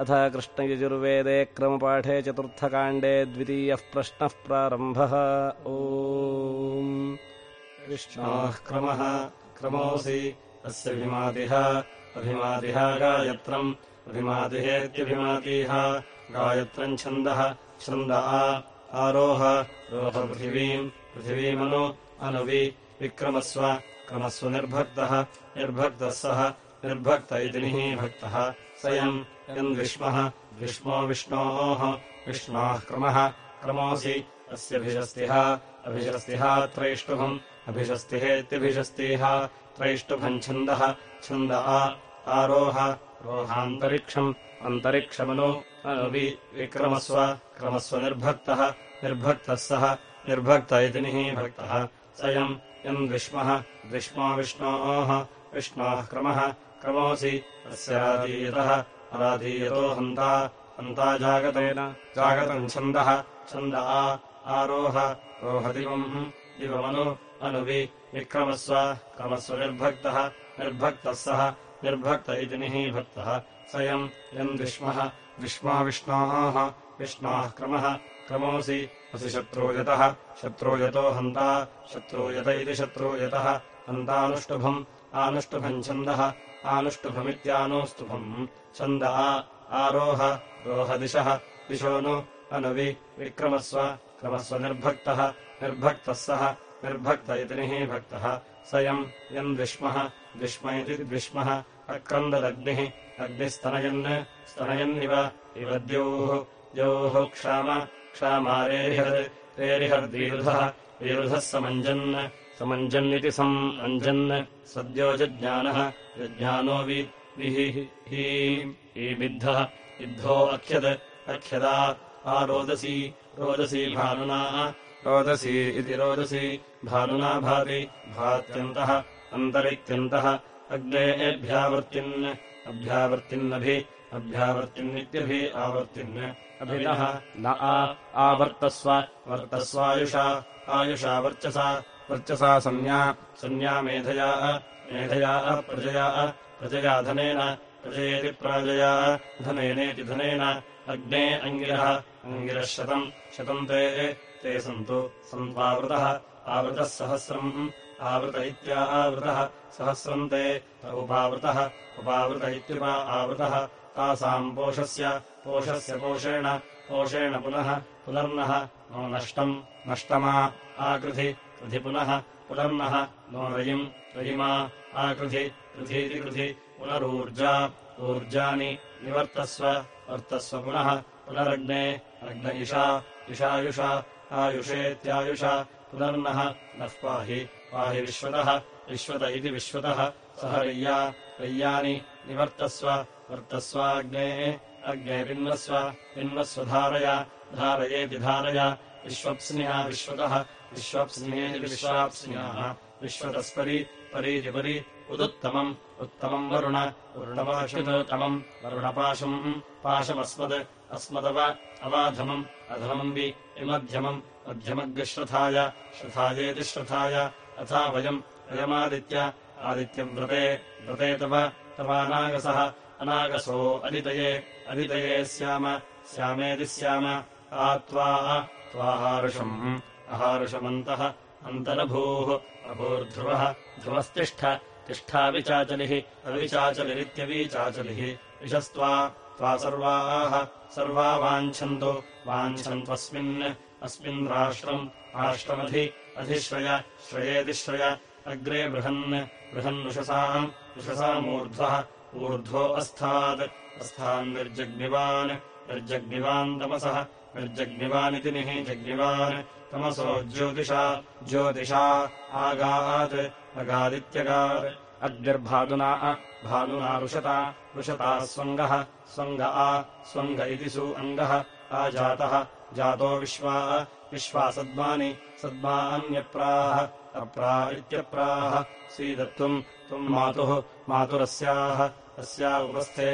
अथ कृष्णयजुर्वेदे क्रमपाठे चतुर्थकाण्डे द्वितीयः प्रश्नः प्रारम्भः। ओ कृष्णाः क्रमः। क्रमोऽसि। अस्य विमातिः अभिमातिः गायत्रम्। अभिमातिहेत्यभिमातीः गायत्रम् छन्दः। छन्द आरोह। रोह पृथिवीम्। पृथिवीमनु। अनुवि। विक्रमस्व। क्रमस्व निर्भक्तः। निर्भक्तः सः। निर्भक्त इति भक्तः स्वयम् यन्विष्मः विष्मो विष्णोः विष्णाः क्रमः क्रमोऽसि अस्यभिषस्तिः अभिशस्तिः त्रैष्टुभम् अभिषस्तिहेत्यभिषस्तिः त्रैष्टुभम् छन्दः छन्द आरोह रोहान्तरिक्षम् अन्तरिक्षमनु अनुवि विक्रमस्व क्रमस्व निर्भक्तः निर्भक्तः सः निर्भक्त इति निः भक्तः स्वयम् यन्विष्मः विष्मो विष्णोः विष्णोः क्रमः क्रमोऽसि अस्य राधीयतः अराधीयतो हन्ता। हन्ता जागतेन जागतम् छन्दः। छन्द आरोह रोहदिवम् दिवमनु अनुवि विक्रमस्व क्रमस्व निर्भक्तः निर्भक्तः सः निर्भक्त इति निः भक्तः स्वयम् यन्विष्मः विष्मा विष्णोः विष्णाः क्रमः। क्रमोऽसि असि शत्रूयतः शत्रूयतो हन्ता शत्रूयत इति शत्रूयतः हन्तानुष्टुभम् आनुष्टुभम् छन्दः आनुष्टुभमित्यानुस्तुभम् छन्द आरोह रोहदिशः दिशो नु अनुवि विक्रमस्व क्रमस्व निर्भक्तः निर्भक्तः सः निर्भक्त इति निः भक्तः स्वयम् यन्विष्मः विष्म इति द्विष्मः। अक्रन्ददग्निः अग्निस्तनयन् स्तनयन्निव इव द्योः। द्योः क्षाम क्षामारेरिहर् रेरिहर्दीरुधः वीरुधः समञ्जन् समञ्जन्निति सम् अञ्जन् सद्यो जज्ञानः यज्ञानो विः ईबिद्धः इद्धो अख्यत् अख्यदा आरोदसी रोदसी भानुना रोदसी इति रोदसी भानुना भाति भात्यन्तः अन्तरित्यन्तः अग्नेभ्यावर्तिन् अभ्यावर्तिन्नभि अभ्यावर्तिन्नित्यभि आवर्तिन् अभिनः न आवर्तस्व वर्तस्वायुषा आयुषा वर्चसा वर्चसा संज्ञा संज्ञा मेधया मेधया प्रजया प्रजया धनेन प्रजयेति प्राजया धनेनेति धनेन अग्ने अङ्गिरः अङ्गिरः शतम् शतम् ते ते सन्तु सन्त्वावृतः आवृतः सहस्रम् आवृत इत्या आवृतः सहस्रम् ते उपावृतः उपावृत इत्युपा आवृतः तासाम् पोषस्य पोषस्य पोषेण पोषेण पुनः पुनर्नः नो नष्टम् नष्टमा आकृधि कृधि पुनः पुनर्नः नो रयिम् रयिमा आकृधि कृधीति कृधि पुनरूर्जा ऊर्जानि निवर्तस्व वर्तस्व पुनः पुनरग्ने अग्न इषा इषायुषा आयुषेत्यायुषा पुनर्नः नः पाहि पाहि विश्वतः विश्वत इति विश्वतः सह रय्या रय्यानि निवर्तस्व वर्तस्वाग्नेः अग्ने पिन्वस्व धारय धारयेति धारय विश्वप्स्न्या विश्वतः विश्वप्स्न्येति विश्वाप्स्न्याः विश्वतस्परि परीतिपरि उदुत्तमम् उत्तमम् वरुण वरुणपाशुतमम् वरुणपाशम् पाशमस्मद् अस्मदव अवाधमम् अधमम् वि विमध्यमम् मध्यमग्श्रथाय श्रथायेति श्रथाय अथा वयम् अयमादित्य आदित्यव्रते व्रते तव तवानागसः अनागसो अदितये अदितये स्याम स्यामेति स्याम आत्वा त्वाहारुषम् अहारुषमन्तः अन्तरभूः अभूर्ध्रुवः ध्रुवस्तिष्ठ तिष्ठाविचाचलिः अविचाचलिरित्यवीचाचलिः। विशस्त्वा त्वा सर्वाः सर्वा वाञ्छन्तु वाञ्छन्त्वस्मिन् अस्मिन् राष्ट्रम् राष्ट्रमधि अधिश्रय श्रयेतिश्रय अग्रे बृहन् बृहन्नुषसाम् उषसामूर्ध्वः ऊर्ध्वो अस्तात् अस्तान्निर्जग्निवान् निर्जग्निवान् तमसः निर्जग्निवानिति निः जग्निवान् तमसो ज्योतिषा ज्योतिषा आगात् अगादित्यगात् अग्निर्भादुना भानुना रुषता रुषता स्वङ्गः स्वङ्ग आ स्वङ्ग इति सु अङ्गः आजातः जातो विश्वा विश्वासद्मानि सद्मान्यप्राः अप्रा इत्यप्राः सीदत्वम् त्वम् मातुः मातुरस्याः अस्या उपस्थे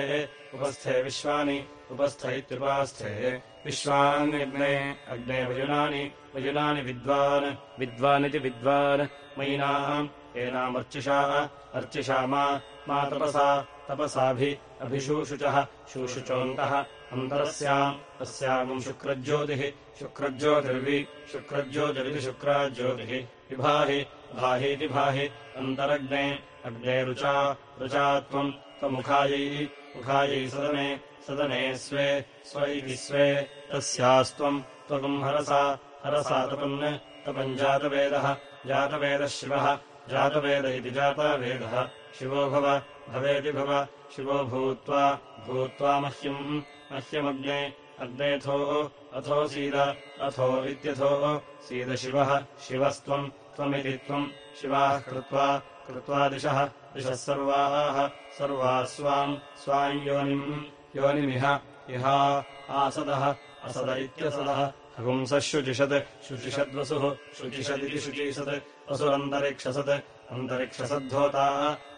उपस्थे विश्वानि उपस्थ इत्युपास्थे विश्वान्यग्ने अग्ने वयुनानि वयुनानि विद्वान् विद्वानिति विद्वान्। मयिनाम् एनामर्चिषा अर्चिषा मा तपसा तपसाभि अभिशूषुचः शूषुचोऽन्तः। अन्तरस्याम् अस्यागम् शुक्रज्योतिः शुक्रज्योतिर्वि शुक्रज्योतिरिति शुक्राज्योतिः। विभाहि भाहीति भाहि अन्तरग्ने अग्ने रुचा रुचा त्वम् त्वमुखायै मुखायै सदने सदने स्वे स्व इति स्वे तस्यास्त्वम् त्वम् हरसा हरसा तपन् तपम् जातवेदः शिवः जातवेद इति जातवेदः शिवो भव भवेति भव शिवो भूत्वा भूत्वा मह्यम् मह्यमग्ने अग्नेथो अथो सीद अथो इत्यथो सीदशिवः शिवस्त्वम् त्वमिति त्वम् शिवाः कृत्वा कृत्वा दिशः दिशः सर्वाः सर्वाः स्वाम् स्वाम् योनिम् योनिमिह इहा आसदः असद इत्यसदः। शुचिषत् शुचिषद्वसुः शुचिषदिति शुचिषत्। वसुरन्तरिक्षसत् अन्तरिक्षसद्धोता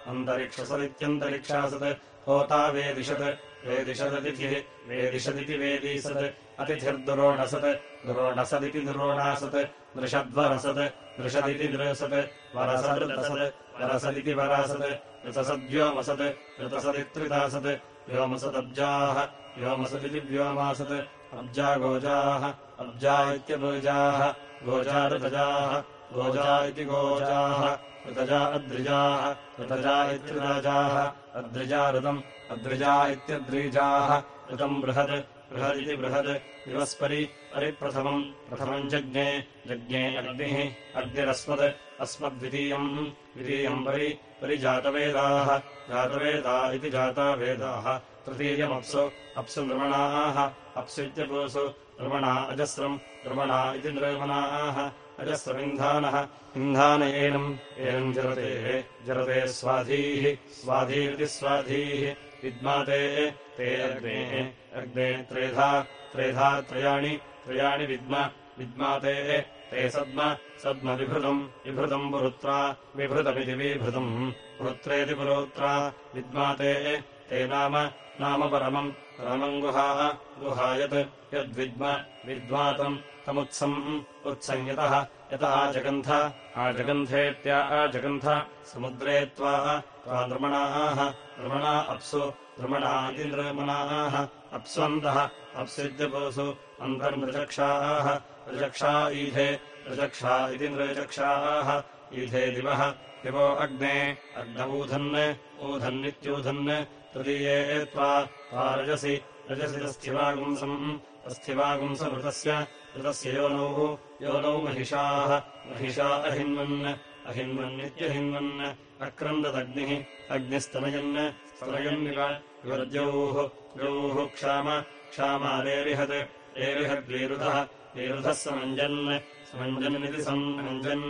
अन्तरिक्षसदित्यन्तरिक्षासत्। होता वेदिषत् वेदिषदतिथिः वेदिषदिति वेदीसत्। अतिथिर्दुरोणसत् दुरोणसदिति दुरोणासत्। दृषद्वरसत् दृषदिति दृसत्। वरसदृतसत् वरसदिति वरासत्। ऋतसद्व्योमसत् ऋतसदित्रितासत् व्योमसदब्जाः व्योमसदिति व्योमासत् अब्जागोजाः अब्जा इत्यबजाः गोजाऋतजाः गोजा इति गोजाः ऋतजा अद्रिजाः ऋतजा इत्यजाः अद्रिजा ऋतम् अद्रिजा इत्यद्रिजाः ऋतम् बृहत् बृहदिति बृहद् विवस्परि परिप्रथमम्, प्रथमम् जज्ञे जज्ञे अग्निः अग्निरस्मत् अस्मद्वितीयम् द्वितीयम् परि परिजातवेदाः। जातवेदा इति जातावेदाः। तृतीयमप्सु। अप्सु नृमणाः। अप्सु इत्यपुसु नृमणा अजस्रम्। नृमणा इति नृमणाः। अजस्रमिन्धानः। इन्धान एनम्। एनम् जरते। जरते स्वाधीः। स्वाधीरिति स्वाधीः। विद्माते ते अग्ने। अग्ने त्रेधा। त्रेधा त्रयाणि। त्रयाणि विद्म। विद्माते ते सद्म सद्म विभृतम् पुरुत्रा विभृतमिति विभृतम्। पुरुत्रेति पुरोत्रा विद्माते ते नाम नाम परमम्। परमम् गुहा गुहायत् यद्विद्म विद्वातम् तमुत्सम् उत्संयतः यत आजगन्थ आजगन्धेत्या आजगन्थ समुद्रे त्वा त्वा नृमणाः नृमणा अप्सु नृमणाः अप्स्वन्तः अप्सिद्यपोसु अन्तर्नृचक्षाः ऋचक्षा ईधे ऋचक्षा इति ईधे दिवः, दिवो अग्ने अग्नऊधन् ऊधन्नित्यूधन् तृतीये त्वा रजसि रजसि तस्थिवागुंसम् तस्थिवागुंसमृतस्य ऋतस्य योनौ योनौ महिषाः, महिषा अहिन्वन् अहिन्वन्नित्यहिन्वन् अक्रन्ददग्निः, अग्निस्तनयन् स्तनयन्निव विवर्द्यौः द्यौः क्षाम क्षामारेरिहत् एरिहद्वीरुधः वीरुधः समञ्जन् समञ्जन्निति सम्मञ्जन्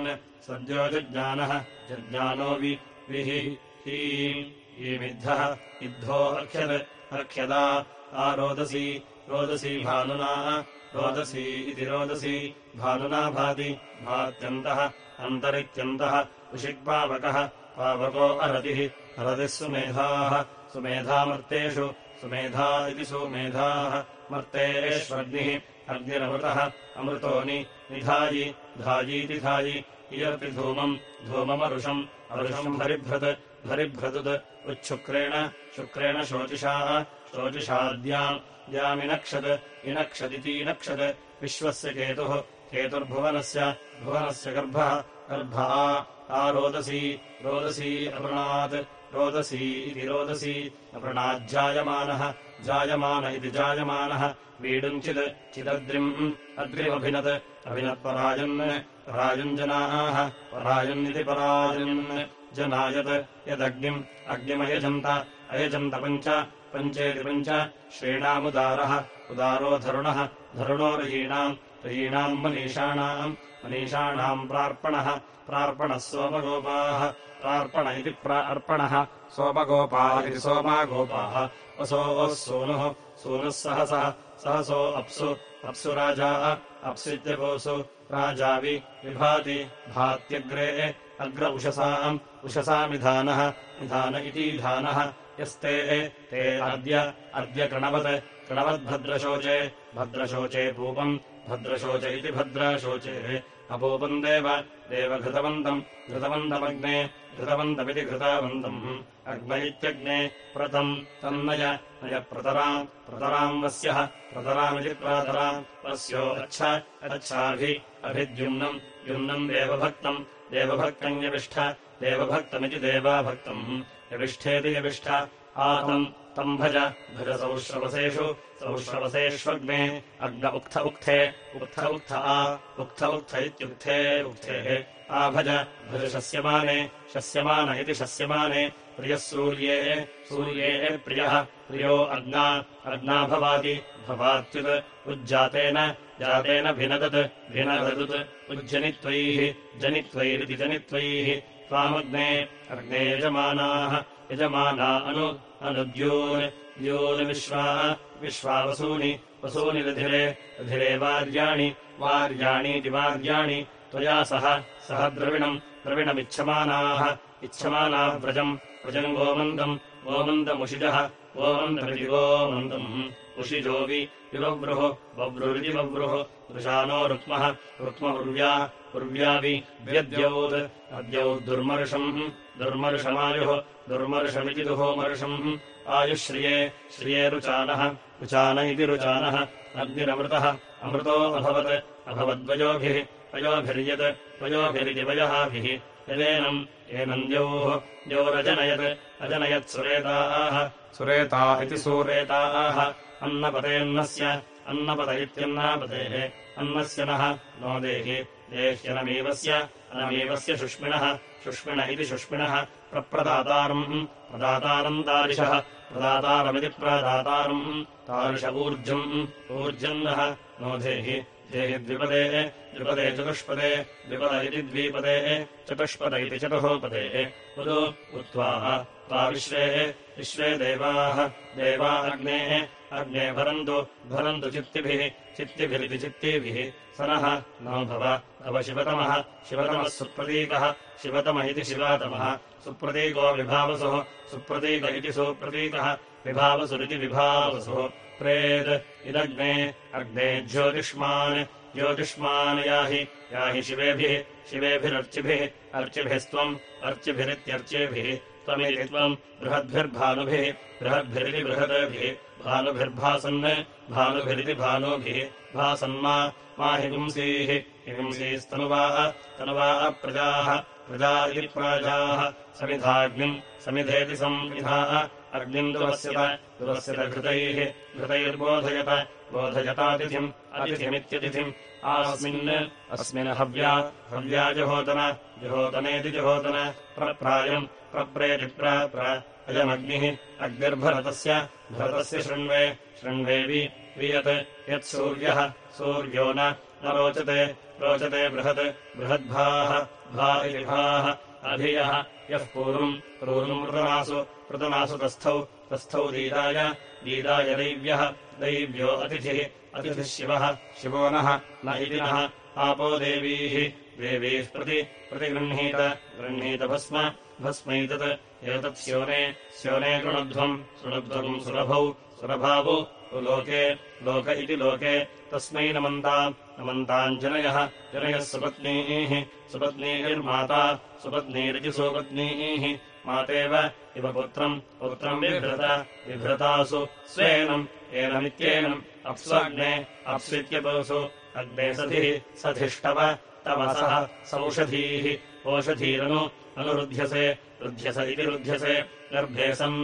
सद्यो जज्ञानः जज्ञानो विः ही ईमिद्धः इद्धो अर्क्ष्यत् अर्क्ष्यदा आरोदसी रोदसी भानुना रोदसी इति रोदसी भानुना भाति भात्यन्तः अन्तरित्यन्तः ऋषिक्पावकः पावको अरतिः अरतिः सुमेधाः सुमेधामर्तेषु सुमेधा इति सुमेधाः मर्तेष्वग्निः अग्निरमृतः अमृतोनि निधायि धायीति धायि इयर्ति धूमम् धूममरुषम् अरुषम् हरिभ्रत् हरिभ्रदुत् उच्छुक्रेण शुक्रेण शोचिषाः शोचिषाद्याम् द्यामिनक्षत् इनक्षदितीनक्षत् विश्वस्य केतुः केतुर्भुवनस्य भुवनस्य गर्भः गर्भा आरोदसी रोदसी अवृणात् रोदसी इति रोदसी अवृणाज्जायमानः जायमान इति जायमानः। वीडुञ्चित् चिदद्रिम्। अग्रिमभिनत् अभिनत्परायन् परायुञ्जनाः परायन्निति परायन् जनायत् यदग्निम्। अग्निमयजन्त अयजन्त पञ्च। पञ्चेति पञ्च। श्रीणामुदारः। उदारो धरुणः। धरुणो रयीणाम्। रयीणाम् मनीषाणाम्। मनीषाणाम् प्रार्पणः। प्रार्पणः सोमगोपाः। प्रार्पण इति प्रार्पणः सोमगोपा इति सोमागोपाः वसोः सूनुः सूनुः सहसः सहसो अप्सु अप्सु राजा अप्सित्यपोसु राजावि विभाति भात्यग्रे अग्र उषसाम् उषसामिधानः निधान इति धानः यस्ते ते अद्य अद्य कणवत् कणवद्भद्रशोचे भद्रशोचे पूपम् भद्रशोच इति भद्राशोचे अपूपम् देव देव घृतवन्तम् घृतवन्तमग्ने घृतवन्तमिति घृतावन्तम् अग्न इत्यग्ने प्रतम् तन्नय नय प्रतराम् प्रतराम् वस्यः प्रतरामिति प्रातराम् वस्यो अच्छ अच्छाभि अभिद्युम्नम् युम्नम् देवभक्तम् देवभक्तम् यविष्ठ देवभक्तमिति देवाभक्तम्। यविष्ठेति यविष्ठ आतम् तम् भज भज सौश्रवसेषु सौश्रवसेष्वग्ने अग्न उक्थ उक्थे उक्थ उक्थ आ उक्थ उक्थ इत्युक्थे उक्थेः आभज भज शस्यमाने शस्यमान इति शस्यमाने प्रियः सूर्ये सूर्ये प्रियः। प्रियो अग्ना अग्ना भवाति भवात्युत् उज्जातेन जातेन भिनदत् भिनददुत्। उज्जनित्वैः जनित्वैरिति जनित्वैः। त्वामग्ने अग्ने यजमानाः यजमाना अनु अनुद्यून् द्यून् विश्वा विश्वावसूनि वसूनि रधिरे रधिरे वार्याणि वार्याणीति वार्याणि। त्वया सह सह द्रविणम् द्रविणमिच्छमानाः इच्छमाना व्रजम् व्रजम् गोमन्दम् गोमन्दमुषिजः गोमन्दमिति गोमन्दम् उषिजोवि विवव्रुः बव्रुरिति बव्रुः वृषानो रुक्मः रुक्महुर्व्या उर्व्यावि व्यद्यौत् अद्यौत् दुर्मर्षम् दुर्मर्षमायुः दुर्मर्षमिति दुहोमर्षम्। आयुश्रिये श्रिये रुचानः रुचान इति रुचानः अग्निरमृतः अमृतो अभवत् अभवद्वयोभिः वयोभिर्यत् वयोभिरिति वयहाभिः यदेनम् एनम् द्यौः द्यौरजनयत् अजनयत् सुरेताः। सुरेता इति सूरेताः। अन्नपतेऽन्नस्य अन्नपत इत्यन्नापतेः अन्नस्य नः नो देहि। देह्यनमीवस्य अनमीवस्य शुष्मिणः शुष्मिण इति शुष्मिणः। प्रप्रदातारम् प्रदातारम् तारिशः प्रदातारमिति प्रदातारम्। तारिश ऊर्जम् ऊर्जम् नः नो देहि देहि द्विपदे द्विपदे चतुष्पदे द्विपद इति द्विपदे, चतुष्पद इति चतुःपदे उदो उत्वा त्वा विश्वे विश्वे देवाः, देवा अग्नेः, अग्ने भरन्तु भरन्तु चित्तिभिः, चित्तिभिरिति चित्तिभिः। स नः नो भव भव शिवतमः शिवतमः सुप्रतीकः शिवतम इति शिवातमः। सुप्रतीको विभावसुः सुप्रतीक इति सुप्रतीकः विभावसुरिति विभावसुः। प्रेत् इदग्ने अग्ने ज्योतिष्मान् ज्योतिष्मान् याहि याहि शिवेभिः शिवेभिरर्चिभिः अर्चिभिस्त्वम् अर्चिभिरित्यर्चिभिः त्वमिति त्वम् बृहद्भिर्भानुभिः बृहद्भिरिति बृहद्भिः भानुभिर्भासन् भानुभिरिति भानुभिः भासन्मा मा हिपुंसीः हिपुंसीस्तनुवाः तनुवाः प्रजाः प्रजा इति प्राजाः समिधाग्निम् समिधेति संविधाः अग्निम् दुरस्यत दुरस्यत घृतैः घृतैर्बोधयत बोधयतातिथिम् अतिथिमित्यतिथिम्। आस्मिन् अस्मिन् हव्या हव्या जहोतन जहोतनेति जहोतन प्रप्रायम् प्रप्रेति प्र अयमग्निः अग्निर्भरतस्य भरतस्य शृण्वे शृण्वेवि वियत् यत्सूर्यः सूर्यो न रोचते रोचते बृहत् बृहद्भाः भा अधियः यः पूर्वम् पूर्वम् मृतनासु मृतनासु तस्थौ तस्थौ दीदाय दीदाय दैव्यः, दैव्यो अतिथिः अतिथिः शिवः, शिवो नः, न इति नः आपो देवीः देवीः प्रति प्रतिगृह्णीत, गृह्णीत भस्म भस्मैतत् एतत् स्योने स्योने कृणध्वम् शृणध्वम् सुरभौ सुरभावु लोके, लोक इति लोके, तस्मै नमन्ताम् नमन्ताम् जनयः जनयः सुपत्नीः, सुपत्नीर्माता, सुपत्नीरिति सुपत्नीः मातेव इव पुत्रम् पुत्रम् बिभ्रत बिभ्रतासु स्वेनम् एनमित्येनम् अप्स्वग्ने अप्स्वित्यपोसु अग्ने सधिः सधिष्टव तव सः सौषधीः ओषधीरनु अनुरुध्यसे रुध्यस इति रुध्यसे गर्भे सन्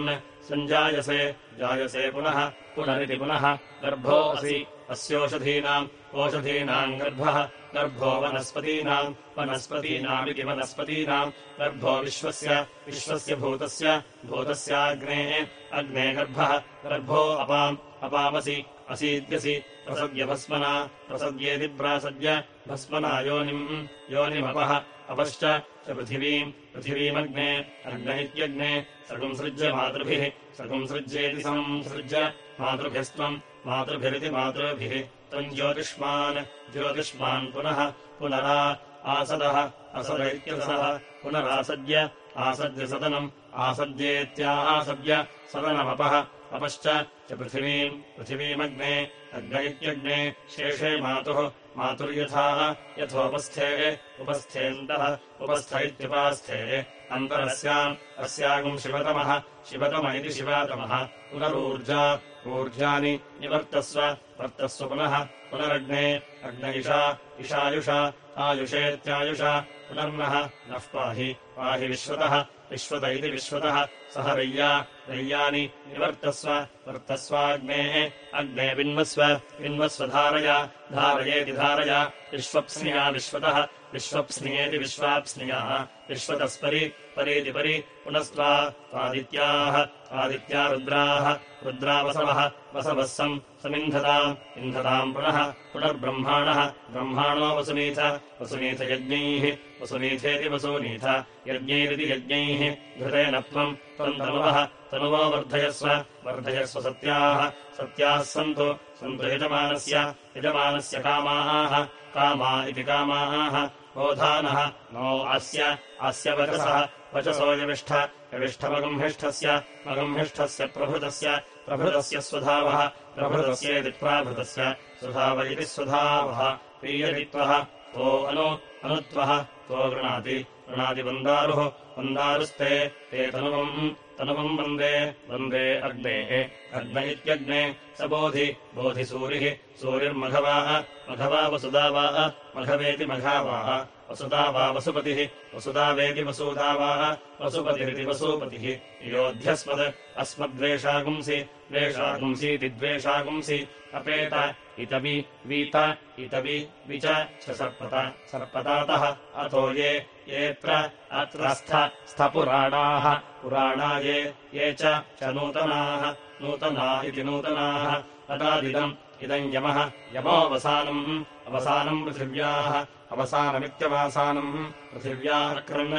सञ्जायसे जायसे पुनः पुनरिति पुनः गर्भो असि अस्योषधीनाम् ओषधीनाम् गर्भः, गर्भो वनस्पतीनाम्, वनस्पतीनामिति वनस्पतीनाम्, गर्भो विश्वस्य विश्वस्य भूतस्य भूतस्याग्नेः अग्ने गर्भः, गर्भो अपाम्, अपामसि असीद्यसि प्रसद्यभस्मना प्रसद्येति प्रासद्य भस्मना योनिम्, योनिमपः, अपश्च च पृथिवीम्, पृथिवीमग्ने अग्न इत्यग्ने सकुंसृज्य मातृभिः सकुंसृज्येति संसृज्य मातृभिस्त्वम्। मातृभिरिति मातृभिः त्वम् ज्योतिष्मान्। ज्योतिष्मान् पुनः पुनरा आसदः। असद इत्यसः पुनरासद्य आसद्य सदनम्। आसद्येत्यासद्य सदनमपः। अपश्च च पृथिवीम्। पृथिवीमग्ने अग्न इत्यग्ने शेषे मातुः। मातुर्यथा यथोपस्थे उपस्थेऽन्तः उपस्थ इत्युपास्थे अन्तरस्याम्। अस्यागुम् शिवतमः। शिवतम इति शिवातमः। पुनरूर्जा ऊर्जानि निवर्तस्व वर्तस्व पुनः पुनरग्ने अग्नयिषा इषायुषा आयुषेत्यायुषा पुनर्नः नः पाहि पाहि विश्वतः विश्वत इति विश्वतः सह रय्या रय्यानि निवर्तस्व वर्तस्वाग्नेः अग्ने विन्वस्व विन्वस्व धारया धारयेति धारया विश्वप्स्निया विश्वतः विश्वप्स्नियेति विश्वाप्स्नियाः विश्वतस्परि परीति परि पुनस्त्वा त्वादित्याः आदित्या रुद्राः रुद्रावसवः वसवः सम् समिन्धताम् इन्धताम् पुनः पुनर्ब्रह्माणः ब्रह्माणो वसुनीथ वसुनीथयज्ञैः वसुनीथेति वसूनीथ यज्ञैरिति यज्ञैः घृतेन त्वम् त्वम् तनुवः तनुवो वर्धयस्व वर्धयस्व सत्याः सत्याः सन्तु सन्तु यजमानस्य यजमानस्य कामाः कामा इति कामाः बोधानः नो अस्य अस्य वचसः वचसो यविष्ठ यविष्ठमगुम्हिष्ठस्य मगुम्हिष्ठस्य प्रभृतस्य प्रभृतस्य स्वधावः प्रभृतस्येति प्राभृतस्य स्वधाव इति स्वधावः पीयदित्वः तो अनु अनुत्वः तो गृणाति गृणाति वन्दारुः वन्दारुस्ते ते तनुवम् तनुवम् वन्दे वन्दे अग्नेः। अग्न इत्यग्ने स बोधि बोधिसूरिः सूरिर्मघवाः मघवा वसुदा वा मघवेति मघावाः वसुदा वा वसुपतिः वसुदा वेति वसूदा वा वसुपतिरिति वसूपतिः। योऽध्यस्मद् अस्मद्वेषागुंसि द्वेषागुंसीति द्वेषागुंसि अपेत इतवि वीत इतवि वि च सर्पत। सर्पतातः अतो ये येऽत्र अत्र स्थ स्थपुराणाः पुराणा ये ये च नूतनाः नूतना इति नूतनाः अतादिदम् इदम् यमः यमोऽवसानम् अवसानम् पृथिव्याः अवसानमित्यवासानम् पृथिव्या अक्रन्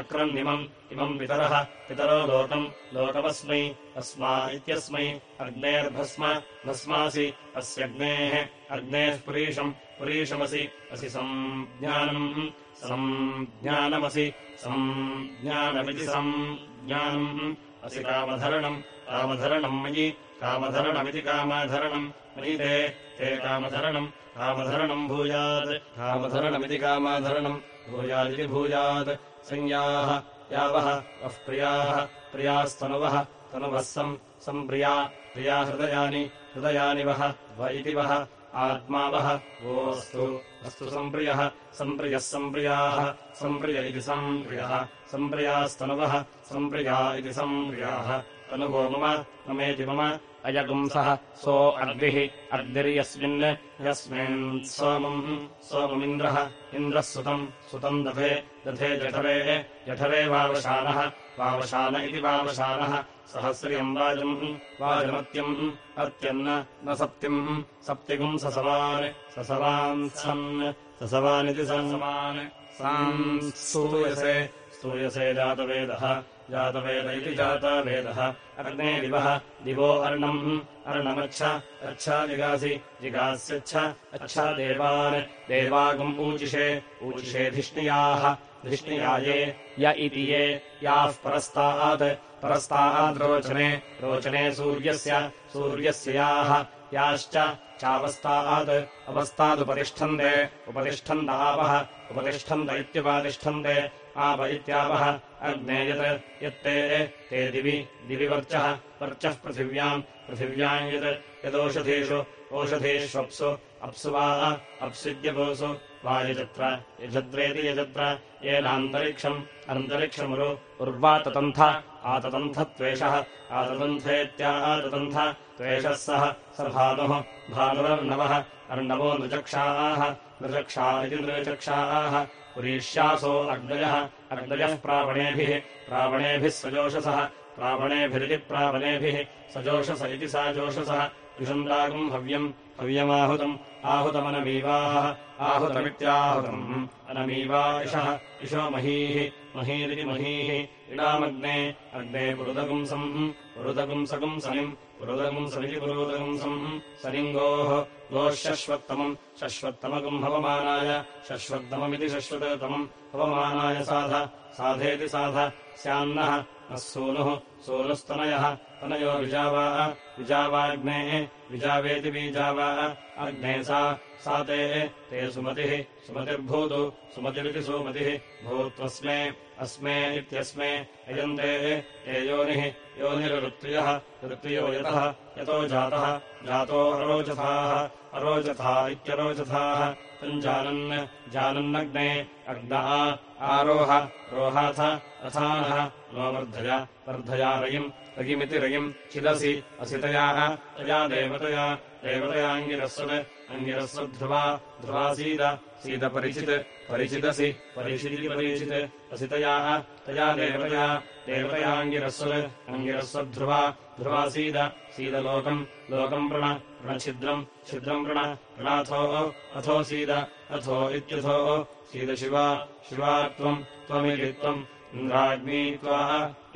अक्रन्निमम् इमम् पितरः पितरो लोकम् लोकमस्मै अस्मा इत्यस्मै अग्नेर्भस्म भस्मासि अस्यग्नेः अग्नेः पुरीशम् पुरीशमसि असि सञ्ज्ञानम् सञ्ज्ञानमसि सञ्ज्ञानमिति सञ्ज्ञानम् असि कामधरणम् कामधरणम् मयि कामधरणमिति कामाधरणम् ते कामधरणम् कामधरणम् भूयात् कामधरणमिति कामाधरणम् भूयादिति भूयात् संज्ञाः यावः वः प्रियाः प्रियास्तनुवः तनुवः सम् सम्प्रिया प्रिया हृदयानि हृदयानि वः व इति वः आत्मा वः वोऽस्तु अस्तु सम्प्रियः सम्प्रियः सम्प्रियाः सम्प्रिय इति सम्प्रियः सम्प्रियास्तनुवः सम्प्रिया इति सम्प्रियाः तनुभो मम ममेति मम अयगुंसः सो अग्निः अग्निर्यस्मिन् यस्मिन् सोमम् सोममिन्द्रः इन्द्रः सुतम् सुतम् दधे दधे जठरे जठरे वावशानः वावशान इति वावशानः सहस्रियम् वाजम् वाजमत्यम् अत्यन्न न सप्तिम् सप्तिगुम् ससवान् ससवान् सन् ससवानिति ससवान् साम् स्तूयसे स्तूयसे जातवेदः जातवेद इति जातवेदः अग्ने दिवः दिवो अर्णम् अर्णमच्छ अच्छा जिगासि जिगास्यच्छ अच्छा देवान् देवागुम् ऊचिषे ऊचिषेधिष्णियाः धिष्णियाये य इति ये याः परस्तात् परस्ताद्रोचने रोचने सूर्यस्य सूर्यस्य याः याश्च चावस्तात् अवस्तादुपतिष्ठन्ते उपतिष्ठन्त आवः उपतिष्ठन्त इत्युपातिष्ठन्ते आप इत्यावः अग्ने यत् यत्ते ते दिवि दिवि वर्चः वर्चः पृथिव्याम् पृथिव्याम् यत् यदोषधीषु ओषधीष्वप्सु अप्सु वा अप्सिद्यपोसु वा यजत्र यजद्वेति यजत्र येनान्तरिक्षम् अन्तरिक्षमुरु उर्वाततन्थ आततन्थत्वेषः आततन्थेत्याततन्थ त्वेषः सः स भानुः भानुरर्णवः अर्णवो नृचक्षाः नृचक्षा इति नृचक्षाः पुरीष्यासो अग्नयः अग्नयः प्रावणेभिः प्रावणेभिः सजोषसः प्रावणेभिरिति प्रावणेभिः सजोषस इति सा जोषसः विषन्दागम् हव्यम् हव्यमाहुतम् आहूतमनमीवाः आहूतमित्याहुतम्। अनमीवा इषः इषो महीः महीरिति महीः इडामग्ने अग्ने पुरुदगुंसम्। पुरुदगुंसगुंसनिम् पुरुदगुंसमिति पुरुदगुंसम्। सनिङ्गोः गोः शश्वत्तमम् हवमानाय शश्वत्तममिति शश्वततमम् हवमानाय साध साधेति साध स्यान्नः नः सूनुः सूनुस्तनयः तनयो विजावा विजावाग्नेः विजावेति बीजावा अग्ने सा सा ते ते सुमतिः, सुमतिर्भूतु, सुमतिरिति सुमतिः, भूत्वस्मे, अस्मे इत्यस्मे, अयन्ते ये योनिः योनिरऋत्वियः ऋत्वियो यतः, यतो जातः, जातो अरोचथाः, अरोचथा इत्यरोचथाः तञ्जानन् जानन्नग्ने, अग्नः आरोह, रोहाथ अथानः नो वर्धया वर्धया रयिम् रयिमिति रयिम्, चिदसि असि तया तया देवतया देवतयाङ्गिरस्वत् अङ्गिरस्वध्रुवा ध्रुवासीद सीदपरिचित् परिचिदसि परिचिति परिचित् असि तया तया देवतया देवतयाङ्गिरस्वत् अङ्गिरस्वध्रुवा ध्रुवासीद सीदलोकम् लोकम् प्रण प्रणछिद्रम् छिद्रम् प्रण प्रणाथो अथो सीद अथो इत्यथो सीदशिवा शिवा त्वम् त्वमिति त्वम् इन्द्राग्नी त्वा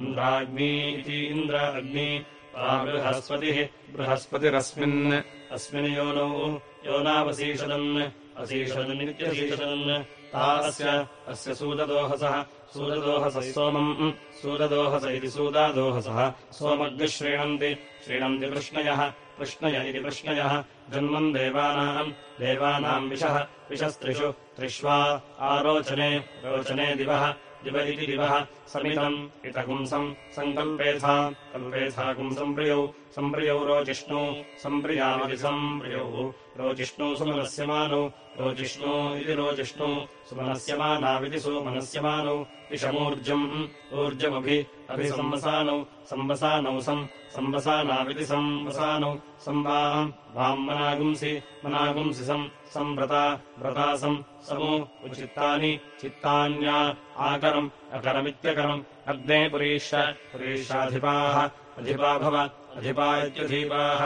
इन्द्राग्नी इति इन्द्र अग्नि बृहस्पतिः बृहस्पतिरस्मिन् अस्मिन् योनौ योनावसीषदन् असीषदन्नित्यसीषदन् तास्य अस्य सूददोहसः सूददोहसः सोमम् सूददोहस इति सूदादोहसः सोमग्निः श्रीणन्ति कृष्णयः कृष्णय इति कृष्णयः। जन्मम् देवानाम् देवानाम् विशः विशस्त्रिषु त्रिष्वा आरोचने रोचने दिवः दिव इति दिवः समितम् इतपुंसम् सङ्कल्पेथा कल्पेथा पुंसम्प्रियौ सम्प्रियौ रोजिष्णु सम्प्रियामिति सम्प्रियौ। रोजिष्णु सुमनस्यमानौ रोजिष्णु इति रोजिष्णु सुमनस्यमानाविति सुमनस्यमानौ इषमूर्जम् ऊर्जमभि अभिसंवसानौ। संवसानौ सम्। संवसानाविति संवसानौ संवाम् वाम् मनागुंसि मनागुंसि सम् संव्रता व्रतासम् समु उचित्तानि चित्तान्या आकरम् अकरमित्यकरम् अग्ने पुरीष्य पुरीष्याधिपाः अधिपा भव अधिपा इत्यधीपाः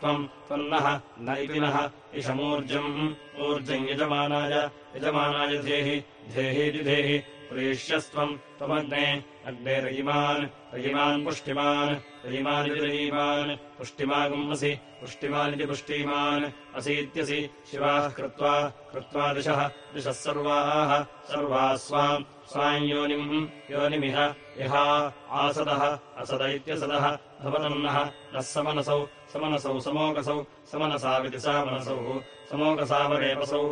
त्वम् त्वन्नः न इति नः इषमूर्जम् ऊर्जम् यजमानाय यजमानाय धेहि धेहीति धेहि पुरीष्यस्त्वम् त्वमग्ने अग्ने रयिमान् रयिमान् पुष्टिमान् रयिमानिति रयीमान् पुष्टिमागुमसि पुष्टिमानिति पुष्टिमान् असीत्यसि शिवाः कृत्वा कृत्वा दिशः दिशः सर्वाः सर्वाः स्वाम् स्वाम् योनिम् योनिमिह इह आसदः असद इत्यसदः भवतन्नः नः समनसौ समनसौ समोकसौ समनसाविति सामनसौ समोकसावरेपसौ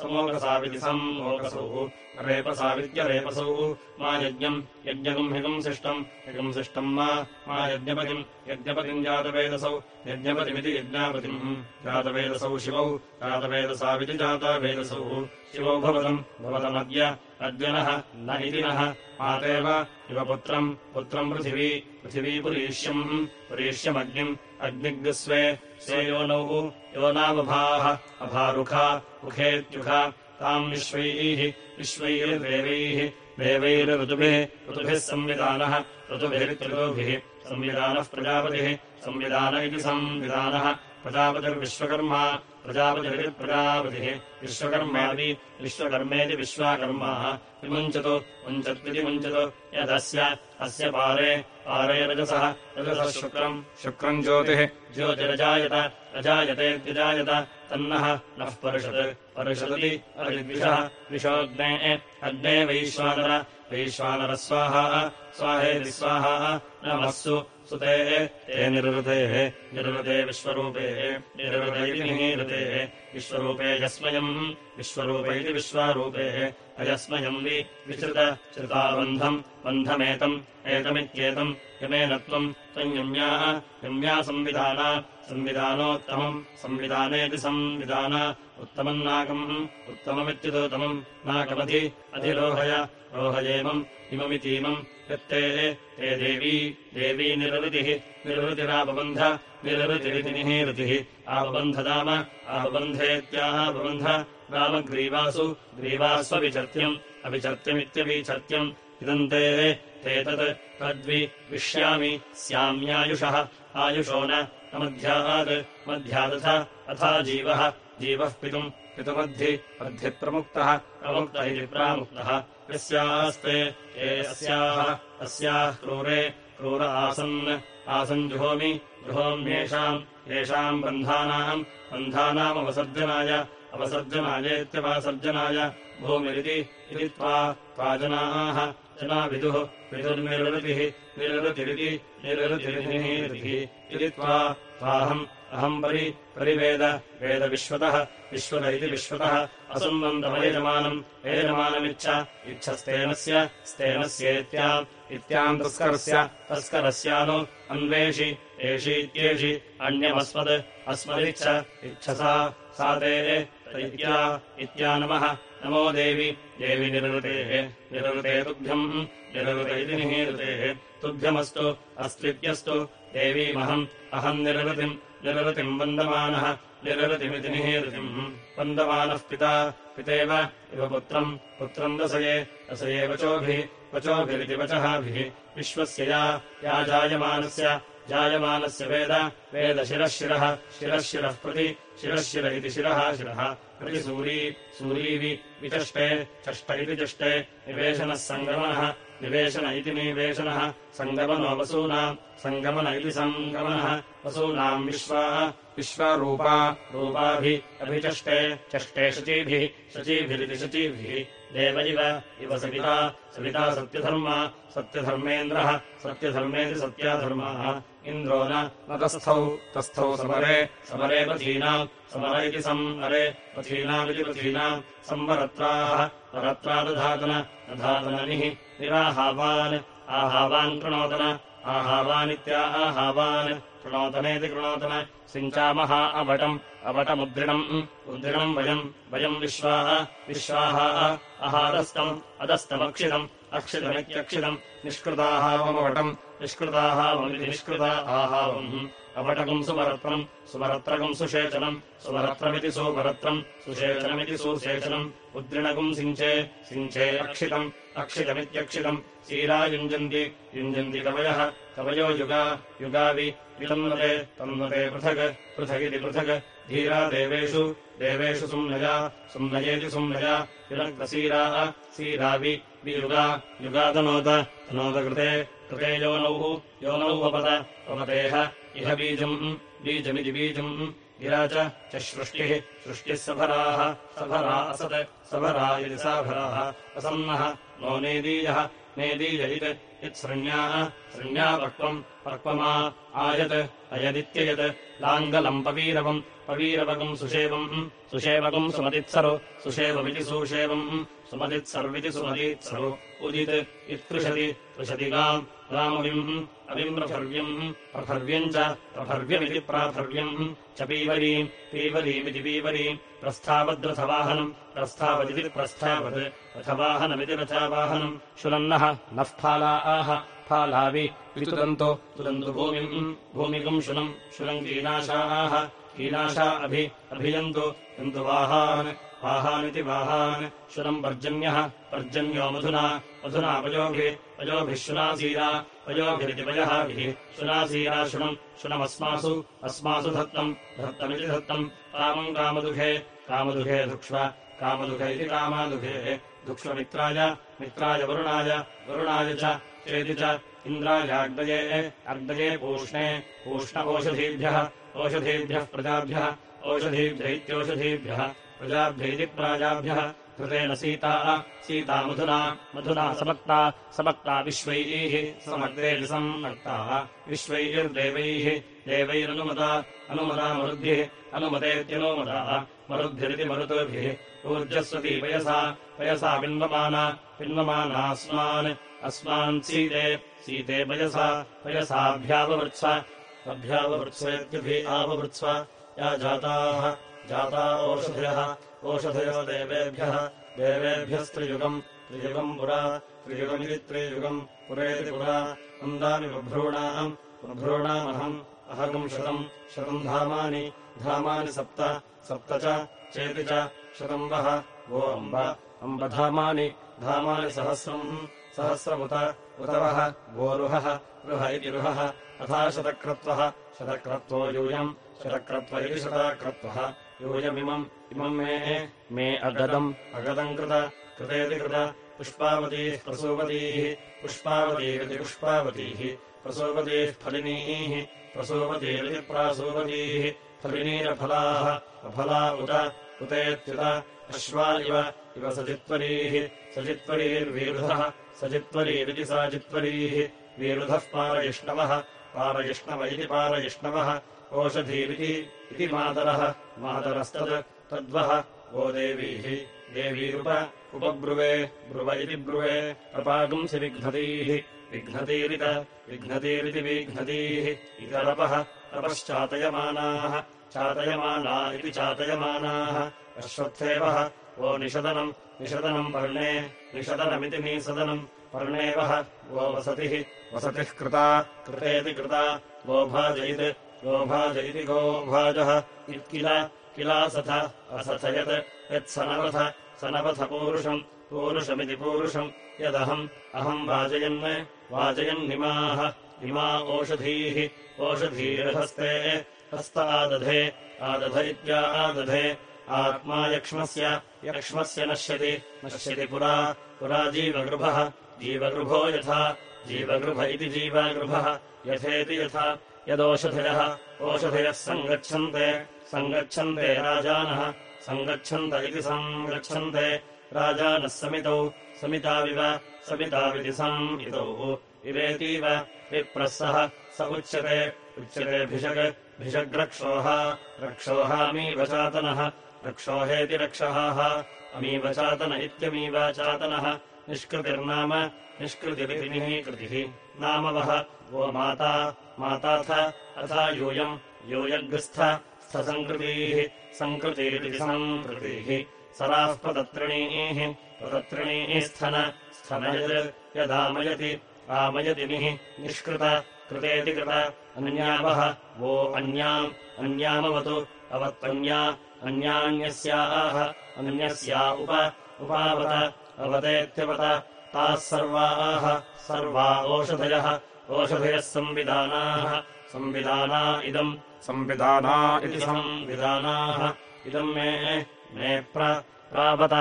समोकसाविति सम्मोकसौ रेपसावित्यरेपसौ मा यज्ञम् शिष्टम् हिगम् शिष्टम् मा मा यज्ञपतिम्। यज्ञपतिम् जातवेदसौ। यज्ञपतिमिति यज्ञापतिम्। जातवेदसौ शिवौ। जातवेदसाविति जातावेदसौ। शिवौ भवतम् भवतमद्य अद्य नः न इति नः। मातेव इव पुत्रम्। पुत्रम् पृथिवी। पृथिवी पुरीष्यम्। पुरीष्यमग्निम्। अग्निग्स्वे स्वे। योनौ योनावभाः अभारुखा मुखेत्युखा ताम् विश्वैः विश्वैर्देवैः देवैरऋतुभिः ऋतुभिः संविधानः ऋतुभिरित्युभिः संविधानः प्रजापतिः संविधान इति संविधानः प्रजापतिर्विश्वकर्मा प्रजापतिरिति प्रजापतिः विश्वकर्मादि विश्वकर्मेति विश्वाकर्मा विमुञ्चतु मुञ्चत्विति मुञ्चतु यदस्य अस्य पारे पारे रजसः रजसः शुक्रम् शुक्रम् ज्योतिः ज्योतिरजायत अजायतेत्यजायत तन्नः नः परिषत् परिषदति अरिद्विषः विशोऽग्ने अग्ने वैश्वानर वैश्वानरः स्वाहा स्वाहेति स्वाहा नमःसु सुते ते निर्वृतेः निर्वृते विश्वरूपे निर्वृते इति निहीरते विश्वरूपे यस्मयम् विश्वरूप इति विश्वारूपे अयस्मयम् वि विश्रुत श्रुताबन्धम् बन्धमेतम् एतमित्येतम् यमेन त्वम् त्वम् यम्या यम्या संविधाना संविधानोत्तमम् संविधानेति संविधान उत्तमम् नाकम् उत्तममित्युदोत्तमम् नाकमधि अधिरोहय रोहयेमम् इममितीमम् यत्ते ते देवी देवी निरृतिः निरृतिरापबन्ध निरृतिरिति निहीरतिः आपबन्धदाम आपबन्धेत्यापबन्ध रामग्रीवासु ग्रीवास्वविचर्त्यम् अविचर्त्यमित्यविचर्त्यम्। इदम् ते ते तत् तद्वि विष्यामि स्याम्यायुषः आयुषो न मध्यात् मध्यादथ अथा जीवः जीवः पितुम् पितुमद्धि अद्धिप्रमुक्तः प्रमुक्त इति प्रामुक्तः यस्यास्ते, ये अस्याः अस्याः क्रूरे, क्रूर आसन् आसन् जुहोमि, जुहोम्येषाम्, येषाम् बन्धानाम्, बन्धानामवसर्जनाय, अवसर्जनायेत्यवासर्जनाय, भूमिरिति, इति त्वा त्वाजनाः जना विदुः विदुर्निरृतिः निरृतिरिति निरृतिरितिः इति त्वा, त्वाहम्, अहम् परि, परिवेद, वेदविश्वतः विश्वत इति विश्वतः असम्बन्धमयजमानम् यजमानमिच्छ इच्छस्तेनस्य स्तेनस्येत्याम् इत्याम् तस्करस्य तस्करस्यानु अन्वेषि एषीत्येषि अन्यमस्मद् अस्मदिच्छ इच्छसा सा ते तैत्या इत्या नमः नमो देवि देवि निरृतेः निरृते तुभ्यम् निरृत इति निहीरुतेः तुभ्यमस्तु अस्त्वित्यस्तु देवीमहम् अहम् निरृतिम् निरृतिम् वन्दमानः निरृतिमिति निहीरुतिम् वन्दमानः पिता पितेव इव पुत्रम्। पुत्रम् दशये दशये वचोभिः वचोभिरिति वचहाभिः। विश्वस्य या या जायमानस्य जायमानस्य वेद वेदशिरः शिरः शिरः शिरः प्रति शिरः शिर इति शिरः शिरः प्रति सूरी सूरीवि विचष्टे चष्ट इति चष्टे निवेशनः सङ्गमनः निवेशन इति निवेशनः सङ्गमनो वसूनाम् सङ्गमन इति सङ्गमनः वसूनाम् विश्वा विश्वरूपा रूपाभि, अभिचष्टे, चष्टे शचीभिः शचीभिरिति शचीभिः देव इव इव सविता सविता सत्यधर्मा, सत्यधर्मेन्द्रः, सत्यधर्मेति सत्याधर्माः। इन्द्रो न तस्थौ तस्थौ समरे समरे पथीनाम्, समर इति समरे पथीनामिति पथीनाम्, संवरत्राः, वरत्रा दधातन, दधातननिः, निराहावान्, आहावान् कृणोदन आहावानित्या कृणोतनेति कृणोतन। सिञ्चामः अवटम्। अवटमुद्रिणम्। उद्रिणम् वयम्। वयम् विश्वाः। विश्वाः अहादस्तम् अदस्तमक्षितम् अक्षितमित्यक्षितम् निष्कृताहावमिति निष्कृता आहावम्। अवटकम् सुमरत्रम्। सुमरत्रकम् सुषेचनम्। सुमरत्रमिति सुमरत्रम्। सुषेचनमिति सुसेचनम् उद्रिणकम् सिञ्चे सिञ्चे अक्षितम् अक्षितमित्यक्षितम् सीरा युञ्जन्ति युञ्जन्ति कवयः कवयो युगा युगावि वितन्वते तन्वते पृथक् पृथगिति पृथक्। धीरा देवेषु देवेषु सुम्नया सुम्नयेति सुम्नया। विरक्तसीराः सीरावि वियुगा युगातनोत तनोतकृते कृते योनौः योनौ वपत वपतेह इह बीजम् बीजमिति बीजम् गिरा च सृष्टिः सृष्टिः सभराः सभरा असत् सभरा इति साभराः असन्नः नो नेदीयः नेदीय इत् इत्सृण्याः सृण्यापक्वम् पक्वमा आयत् अयदित्ययत् लाङ्गलम् पवीरवम् पवीरवकम् सुषेवम् सुषेवकम् सुमतित्सरु सुषेवमिति सुषेवम् सुमतित्सर्विति सुमतीत्सरु उदित् इत्कृशति कृशति गाम् रामविम् अविम् प्रभर्व्यम् प्रभर्व्यम् च प्रभर्व्यमिति प्राभर्व्यम्। च पीवरीम् पीवरीमिति पीवरीम् प्रस्थावद्रथवाहनम् प्रस्थावदिति प्रस्थावत् रथवाहनमिति रथावाहनम् शुनन्नः नः फाला आह फालावि वितुदन्तो तुदन्तु भूमिम् भूमिकम् शुनम् शुनम् कीनाशाः कीनाशा अभि अभियन्तु यन्तु वाहान् वाहानिति वाहान्। शुनम् पर्जन्यः पर्जन्यो मधुना मधुना पयोभिः पयोभिः शुनासीरा पयोभिरिति पयहाभिः शुनासीरा शुनम् शुनमस्मासु अस्मासु धत्तम् धत्तमिति धत्तम्। कामम् कामदुघे कामदुघे धुक्ष्व कामदुघ इति कामादुघे। धुक्ष्वमित्राय मित्राय वरुणाय वरुणाय च चेति च इन्द्रायाग्दये अर्दये पूष्णे पूष्ण ओषधीभ्यः ओषधीभ्यः प्रजाभ्यः ओषधीभ्य इत्योषधीभ्यः प्रजाभ्यैति प्राजाभ्यः कृतेन सीता सीता मधुना मधुना समक्ता समक्ता विश्वैः समग्रेति सम्मक्ता विश्वैर्देवैः देवैरनुमता अनुमता मरुद्भिः अनुमतेत्यनुमता मरुद्भिरिति मरुतुभिः ऊर्जस्वती पयसा पयसा पिन्वमाना पिन्वमानास्मान् अस्मान् सीते सीते पयसा पयसाभ्याववृत्स अभ्याववृत्सेत्यभिः आववृत्स्व, या जाताः। जाता ओषधयः। ओषधयो देवेभ्यः। देवेभ्यस्त्रियुगम्। त्रियुगम् पुरा। त्रियुगमिति त्रियुगम्। पुरेति पुरा। नन्दानि बभ्रूणाम्। बभ्रूणामहम्। अहगम् शतम्। शतम् धामानि। धामानि सप्त। सप्त च। चेति च। शतम् वः। वो अम्ब। अम्बधामानि धामानि। सहस्रम्। सहस्रमुत। उतवः गोरुहः रुह। इति रुहः। तथा शतक्रत्वः। शतक्रत्वो यूयम्। शतक्रत्व इति शताक्रत्वः यूयमिमम् इमम् मे मे अगदम्। अगदम् कृत कृतेति कृत पुष्पावतीः प्रसूपतीः पुष्पावतीरिति पुष्पावतीः प्रसूपतीः फलिनीः प्रसूपतीरिति प्रासूपतीः फलिनीरफलाः अफला उत उतेत्युत अश्वा इव इव सजित्वरीः सजित्वरीर्वीरुधः सा जित्वरीः वीरुधः पारयिष्णवः पारयिष्णव इति पारयिष्णवः ओषधीरिति इति मातरः मातरस्तद् तद्वः वो देवीः देवीरुप उपब्रुवे ब्रुव इति ब्रुवे अपागुंसि विघ्नतीः विघ्नतीरित विघ्नतीरिति विघ्नतीः इतरपः तपश्चातयमानाः चातयमाना इति चातयमानाः अश्वत्थेवः वो निषदनम् निषदनम् पर्णे निषदनमिति निसदनम् पर्णेवः वो वसतिः वसतिः कृता कृतेति कृता गोभाजयित् गोभाजयिति गोभाजः इत्किल किलासथ असथ यत्। यत्सनवथ सनवथ। पूरुषम्। पूरुषमिति पूरुषम्। यदहम्। अहम् वाजयन्। वाजयन्निमाः इमा ओषधीः। ओषधीर्हस्ते। हस्त आदधे। आदध इत्या आदधे। आत्मा यक्ष्मस्य। यक्ष्मस्य नश्यति। नश्यति पुरा। पुरा जीवगृभः। जीवगृभो यथा। जीवगृभ इति जीवगृभः। यथेति यथा यदोषधयः ओषधयः सङ्गच्छन्ते। सङ्गच्छन्ते राजानः सङ्गच्छन्त इति सङ्गच्छन्ते। राजानः समितौ समिताविव समिताविति समितौ इवेतीव विप्रः स उच्यते। उच्यते भिषग् भिषग्रक्षोः रक्षोहामीवचातनः रक्षोहेति रक्षहाः। अमीवचातन इत्यमीवचातनः निष्कृतिर्नाम निष्कृतिरितिनिः कृतिः। नाम वः वो माता। माताथ अथा यूयम्। यूयग्रस्थ स्थसङ्कृतीः सङ्कृतीः सराः प्रदत्रिणीः प्रदत्रिणीः स्थन। स्थनयत् यदामयति। आमयतिनिः निष्कृत। कृतेति कृत। अन्यावः वो अन्याम्। अन्यामवतु। अवत्पन्या। अन्यान्यस्याः। अन्यस्या उप। उपावत। अवतेत्यवत ताः सर्वाः सर्वा ओषधयः ओषधयः संविधानाः। संविधाना इदम् संविधाना इति संविधानाः। इदम् मे मे प्रावत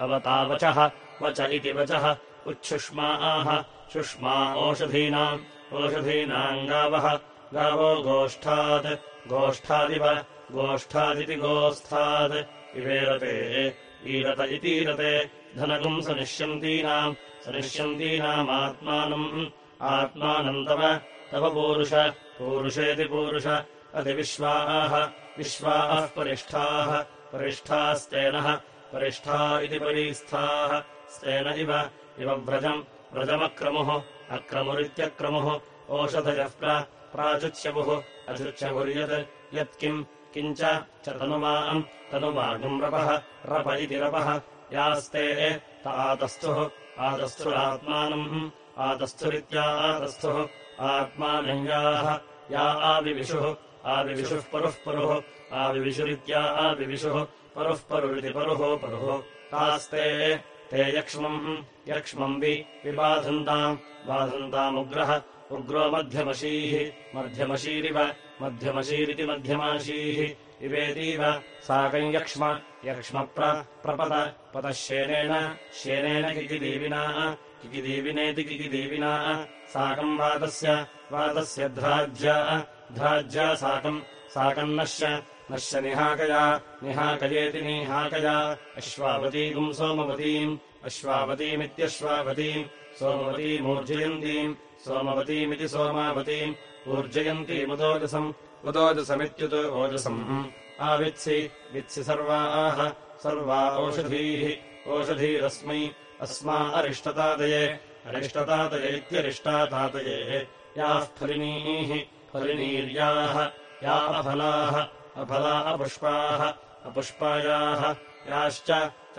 अवतावचः वच इति वचः। उच्छुष्माः शुष्मा ओषधीनाम् ओषधीनाम् गावः गावो गोष्ठात् गोष्ठादिव गोष्ठादिति गोस्थात्। इवेरते ईरत इतीरते धनगुम् सनिष्यन्तीनाम् सनिष्यन्तीनामात्मानम् आत्मानम् तव तव पूरुष। पूरुषेति पूरुष। अतिविश्वाः। विश्वाः परिष्ठाः। परिष्ठास्तेनः। परिष्ठा इति परीस्थाः। स्तेन इव। इव व्रजम्। व्रजमक्रमुः। अक्रमुरित्यक्रमुः। ओषधयः प्राचुच्यमुः। अचुच्यमुर्यत्। यत्किम्। किञ्च। च तनुवाम् तनुवागुम्रपः रप इति रपः। यास्ते आतस्थुः आतस्थुरात्मानम् आतस्थुरित्या आतस्थुः आत्मानञ्जाः या आविविशुः आविविशुः परुः परुः आविविशुरित्या आविविशुः परुः परुरिति परुः परुः। तास्ते ते यक्ष्मम् यक्ष्मम् वि विबाधन्ताम् बाधन्तामुग्रः उग्रो मध्यमशीः मध्यमशीरिव मध्यमशीरिति मध्यमाशीः इवेतीव साकम् यक्ष्म यक्ष्म प्रपद पतः शेनेन शेनेन किकिदीविना किकिदीविनेति किकिदीविना साकम् वातस्य वातस्य ध्राज्या ध्राज्या साकम् साकम् नश्य नश्य निहाकया निहाकयेति निहाकया अश्वावतीगुम् सोमवतीम् अश्वावतीमित्यश्वावतीम् सोमवतीमूर्जयन्तीम् सोमवतीमिति सोमावतीम् ऊर्जयन्तीमुदोजसम् उदोजसमित्युत् ओजसम्। आवित्सि वित्सि सर्वाः सर्वा ओषधीः ओषधीरस्मै। अस्मा अरिष्टतादये अरिष्टतादय इत्यरिष्टातादये याः फलिनीः फलिनीर्याः या अफलाः अफला अपुष्पाः अपुष्पायाः। याश्च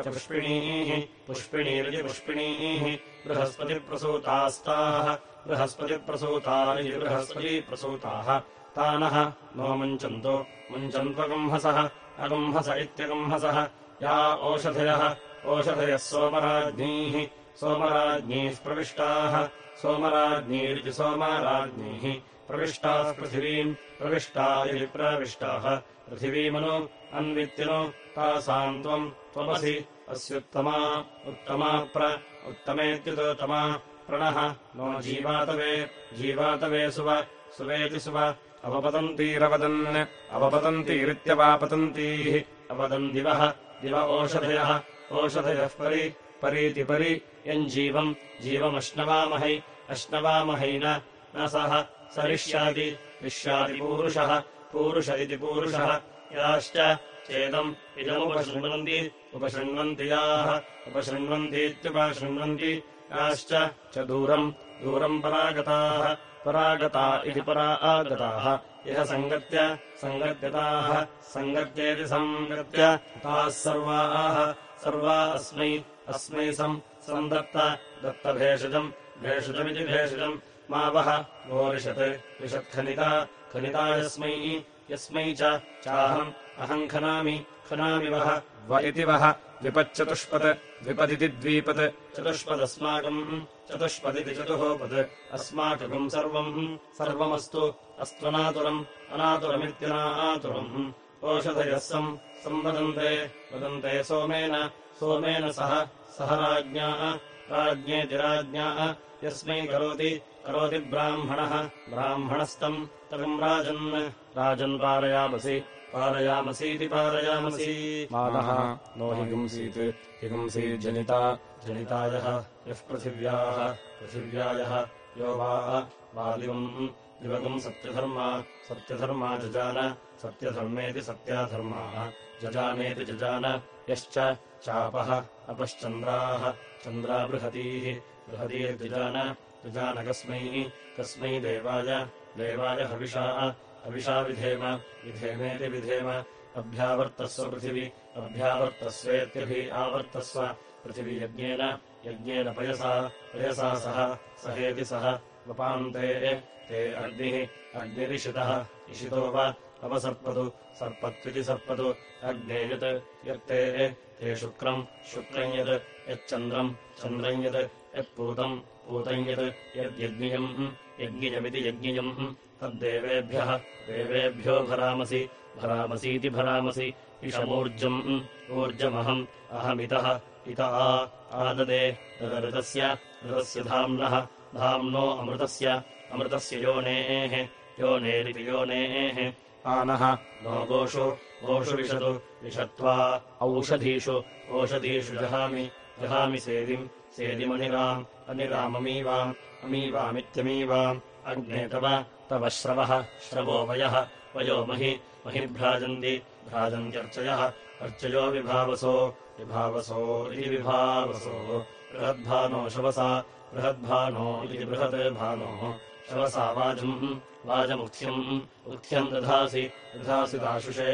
पुष्पिणीः पुष्पिणीरिति पुष्पिणीः बृहस्पतिप्रसूतास्ताः बृहस्पतिप्रसूता इति बृहस्पतिप्रसूताः तानः नो मुञ्चन्तो। मुञ्चन्त्वगुंहसः अगुंहस इत्यगुंहसः या ओषधयः ओषधयः सोमराज्ञीः। सोमराज्ञीः प्रविष्टाः। सोमराज्ञीरिति सोमराज्ञीः। प्रविष्टाः पृथिवीम् प्रविष्टा इति प्रविष्टाः। पृथिवीमनु अन्वित्यनु तासाम् त्वम् त्वमसि अस्युत्तमा उत्तमा प्र उत्तमेत्युतोत्तमा प्रणः नो जीवातवे जीवातवे सुव सुवेति सुव अवपतन्तीरवदन् अवपतन्तीरित्यवापतन्तीः अवदन् दिवः दिव ओषधयः ओषधयः परि परीति परि यम् जीवम् जीवमश्नवामहै अश्नवामहै न सः सरिष्याति विश्यादिपूरुषः पूरुष इति पूरुषः याश्च चेदम् इदमुपशृण्वन्ति उपशृण्वन्ति याः उपशृण्वन्तीत्युपशृण्वन्ति याश्च च दूरम् दूरम् परागताः परागता इति परा आगताः। इह सङ्गत्य सङ्गत्यताः सङ्गत्येति सङ्गत्य ताः सर्वाः सर्वा अस्मै अस्मै सम् सन्दत्त दत्तभेषजम् भेषजमिति भेषजम्। मा वः? गोरिषत् विषत्खनिता खनिता यस्मै यस्मै च। चाहम् अहम् खनामि खनामि वः। व इति वः। द्विपच्चतुष्पत् द्विपदिति द्वीपत् चतुष्पदस्माकम् चतुष्पदिति चतुःपत् अस्माकम् सर्वम् सर्वमस्तु अस्त्वनातुरम् अनातुरमित्यनातुरम् ओषधयः सम् संवदन्ते वदन्ते सोमेन सोमेन सह सह राज्ञाः राज्ञेति राज्ञाः यस्मै करोति करोति ब्राह्मणः ब्राह्मणस्तम् तम् राजन् राजन् पारयामसि पारयामसीति पारयामसि। मानः नो हिगुंसीत् हिगुंसीज्जनिता जनितायः यः पृथिव्याः पृथिव्यायः यो वा वादिवम् दिवगम् सत्यधर्मा सत्यधर्मा जजान सत्यधर्मेति सत्याधर्माः जजानेति जजान यश्च चापः अपश्चन्द्राः चन्द्रा बृहतीः बृहतीर्जजान जजानकस्मै कस्मै देवाय देवाय हविषा हविषा विधेम विधेमेति विधेम, अभ्यावर्तस्व पृथिवि, अभ्यावर्तस्वेत्यभि आवर्तस्व पृथिवि यज्ञेन यज्ञेन पयसा पयसा सह, सहेति सह, वपान्ते, ते अग्निः, अग्निरिषितः, इषितो वा अवसर्पतु सर्पत्विति सर्पतु, अग्ने यत् यत्ते ते शुक्रम् शुक्रम् यत् यच्चन्द्रम् चन्द्रम् यत् यत्पूतम् पूतम् यत्, यद्यज्ञियम्, यज्ञियमिति यज्ञियम् तद्देवेभ्यः देवेभ्यो भरामसि भरामसीति भरामसि। इषमूर्जम् ऊर्जमहम् अहमितः इत आ आददे तदऋतस्य ऋतस्य धाम्नः धाम्नो अमृतस्य अमृतस्य योनेः योनेरिति योनेः। आनः नो गोषु विशतु विशत्वा औषधीषु ओषधीषु जहामि जहामि सेदिम् सेदिमनिराम् अनिराममीवाम् अमीवामित्यमीवाम् अग्ने तव तव श्रवः श्रवो वयः वयो महि महिभ्राजन्ति भ्राजन्त्यर्चयः अर्चयो विभावसो विभावसो इति विभावसो बृहद्भानो शवसा बृहद्भानो इति बृहत् भानोः शवसा वाजम् वाजमुख्यम् उक्थ्यम् दधासि दधासि दाशुषे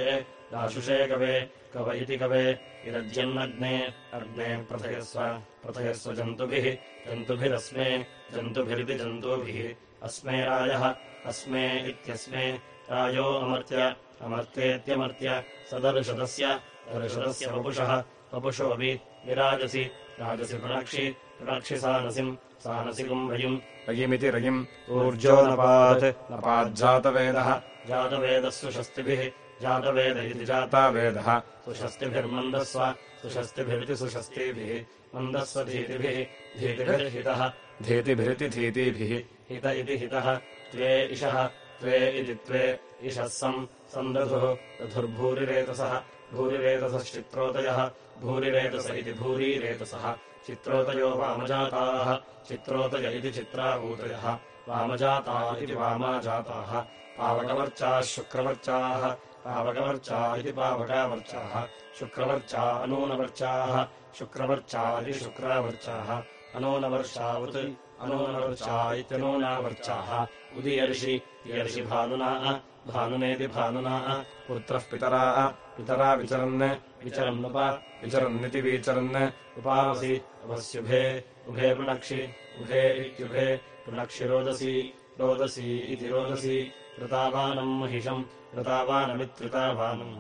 दाशुषे कवे कव इति कवे इदज्यन्नग्ने अग्ने प्रथयस्व प्रथयस्व जन्तुभिः जन्तुभिरस्मे जन्तुभिरिति जन्तुभिः अस्मे रायः अस्मे इत्यस्मे रायो अमर्त्य अमर्त्येत्यमर्त्य सदर्शदस्य दर्शदस्य वपुषः वपुषोऽपि विराजसि राजसि प्रणक्षि प्रणक्षि सानसिम् सानसि कुम्भयुम् रयिमिति रयिम् ऊर्जो नपात् नपाज्जातवेदः जातवेदः। शस्तिभिः जातवेद इति जातावेदः। सुषस्तिभिर्मन्दस्व सुषस्तिभिरिति सुषस्तिभिः मन्दस्व धीतिभिः धीतिभिर्हितः। धीतिभिरिति धीतिभिः। हित इति हितः त्वे इषः त्वे इति त्वे इषः सम्। सन्दधुः रधुर्भूरिरेतसः भूरिरेतसश्चित्रोदयः भूरिरेतस इति भूरिरेतसः। चित्रोदयो वामजाताः। चित्रोदय इति चित्राभूतयः। वामजाता इति वामाजाताः। पावकवर्चाः शुक्रवर्चाः। पावकवर्चा इति पावकावर्चाः। शुक्रवर्चा अनूनवर्चाः। शुक्रवर्चा इति शुक्रावर्चाः। अनूनवर्षावत् अनूनवर्चा इत्यनूनावर्चाः उदीयर्षि यर्षि भानुनाः भानुनेति भानुनाः पुत्रः पितराः पितरा विचरन् विचरन्नुप विचरन्निति विचरन् उपावसि अपस्युभे उभे पुनक्षि उभे इत्युभे पुनक्षि रोदसी रोदसी इति रोदसी ऋतावानम् महिषम् ऋतावानमित्युतावानम्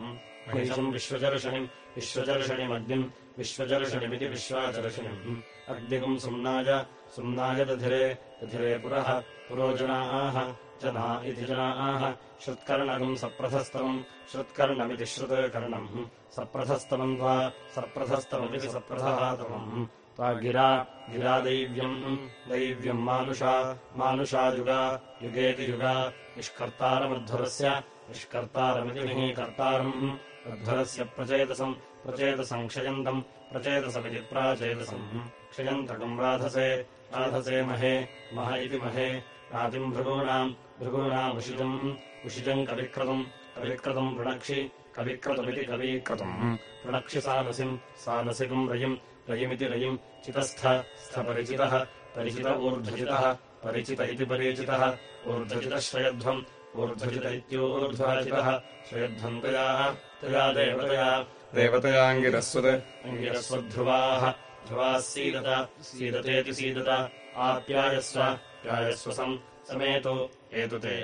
महिषम् विश्वचर्षणिम् विश्वचर्षणिमग्निम् विश्वचर्षणिमिति विश्वाचर्षणिम् अग्निकम् सुम्नाय सुम्नाय दधिरे दधिरे पुरः पुरोजनाः जना इति जनाः श्रुत्कर्णकम् सप्रथस्तमम् श्रुत्कर्णमिति श्रुत्कर्णम् सप्रथस्तमम् वा सप्रथस्तममिति सप्रथहातमम् त्वा गिरा गिरा दैव्यम् दैव्यम् मानुषा मानुषा युगा युगेति युगा निष्कर्तारमध्वरस्य निष्कर्तारमिति कर्तारम् अध्वरस्य प्रचेतसम् प्रचेतसम् क्षयन्तम् प्रचेतसमिति प्राचेतसम् क्षयन्तकम् राधसे राधसे महे मह इति महे। रातिम् भृगूणाम् भृगूणामुषिजम् उषिजम् कविक्रतुम् कविक्रतुम् वृणक्षि कविक्रतुमिति कवीक्रतुम्। वृणक्षि सानसिम् सानसिकम् रयिम् रयिमिति रयिम् चितस्थ स्थपरिचितः परिचित ऊर्ध्वजितः परिचित इति परिचितः ऊर्ध्वजितश्रयध्वम् ऊर्ध्वजित इत्यूर्ध्वजितः श्रयध्वम् तया तया देवतया। देवतयाङ्गिरस्वत् अङ्गिरस्वध्रुवाः ध्रुवाः सीदत सीदतेति सीदत आप्यायस्व एतु ते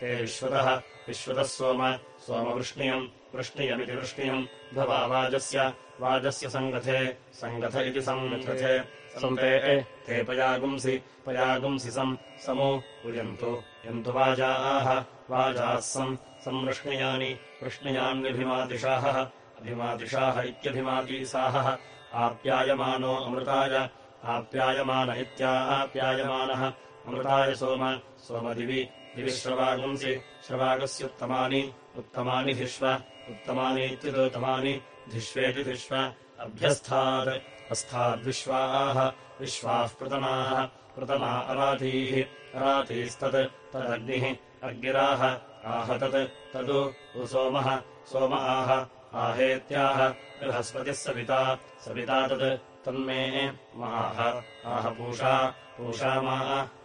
ते विश्वतः विश्वतः सोम सोमवृष्णियम् वृष्णियमिति वृष्णियम् भवावाजस्य वाजस्य सङ्गथे सङ्गथ इति सङ्गथे सन्ते ते पयागुंसि पयागुंसि सम् समो उयन्तु यन्तु वाजाः वाजाः सम् संवृष्णयानि वृष्णयान्यभिमातिशाः अभिमातिशाः इत्यभिमातीसाहः आप्यायमानो अमृताय आप्यायमान इत्याप्यायमानः अमृताय सोम सोमदिवि दिवि श्रवागुंसि श्रवागस्युत्तमानि उत्तमानि धिष्व उत्तमानीत्युत्तमानि धिष्वेति धिष्व अभ्यस्थात् अस्थाद्विश्वाः विश्वाः पृतनाः पृतना अरातीः अरातीस्तत् तदग्निः अग्निराह आह तत् तदु सोमः सोम आह आहेत्याह बृहस्पतिः सविता सविता तत् तन्मे माह। आह पूषा पूषा मा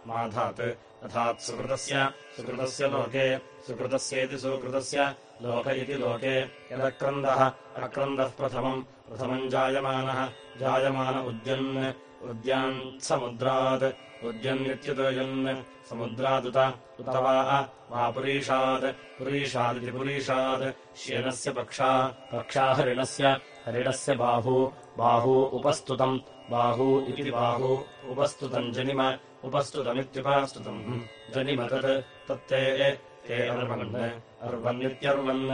माधात्। अथात् सुकृतस्य सुकृतस्य लोके सुकृतस्येति सुकृतस्य लोक इति लोके। यदक्रन्दः अक्रन्दः प्रथमम् प्रथमम् जायमानः जायमान उद्यन् उद्यान् समुद्रात् उद्यन्नित्युदयन् समुद्रादुत उत वा पुरीषात् पुरीषादिति पुरीषात् श्येनस्य पक्षा पक्षा हरिणस्य हरिणस्य बाहू बाहू उपस्तुतम् बाहू इति बाहू उपस्तुतम् जनिम उपस्तुतमित्युपस्तुतम्। जनिम तत् तत्ते ते अर्वन्। अर्वन्नित्यर्वन्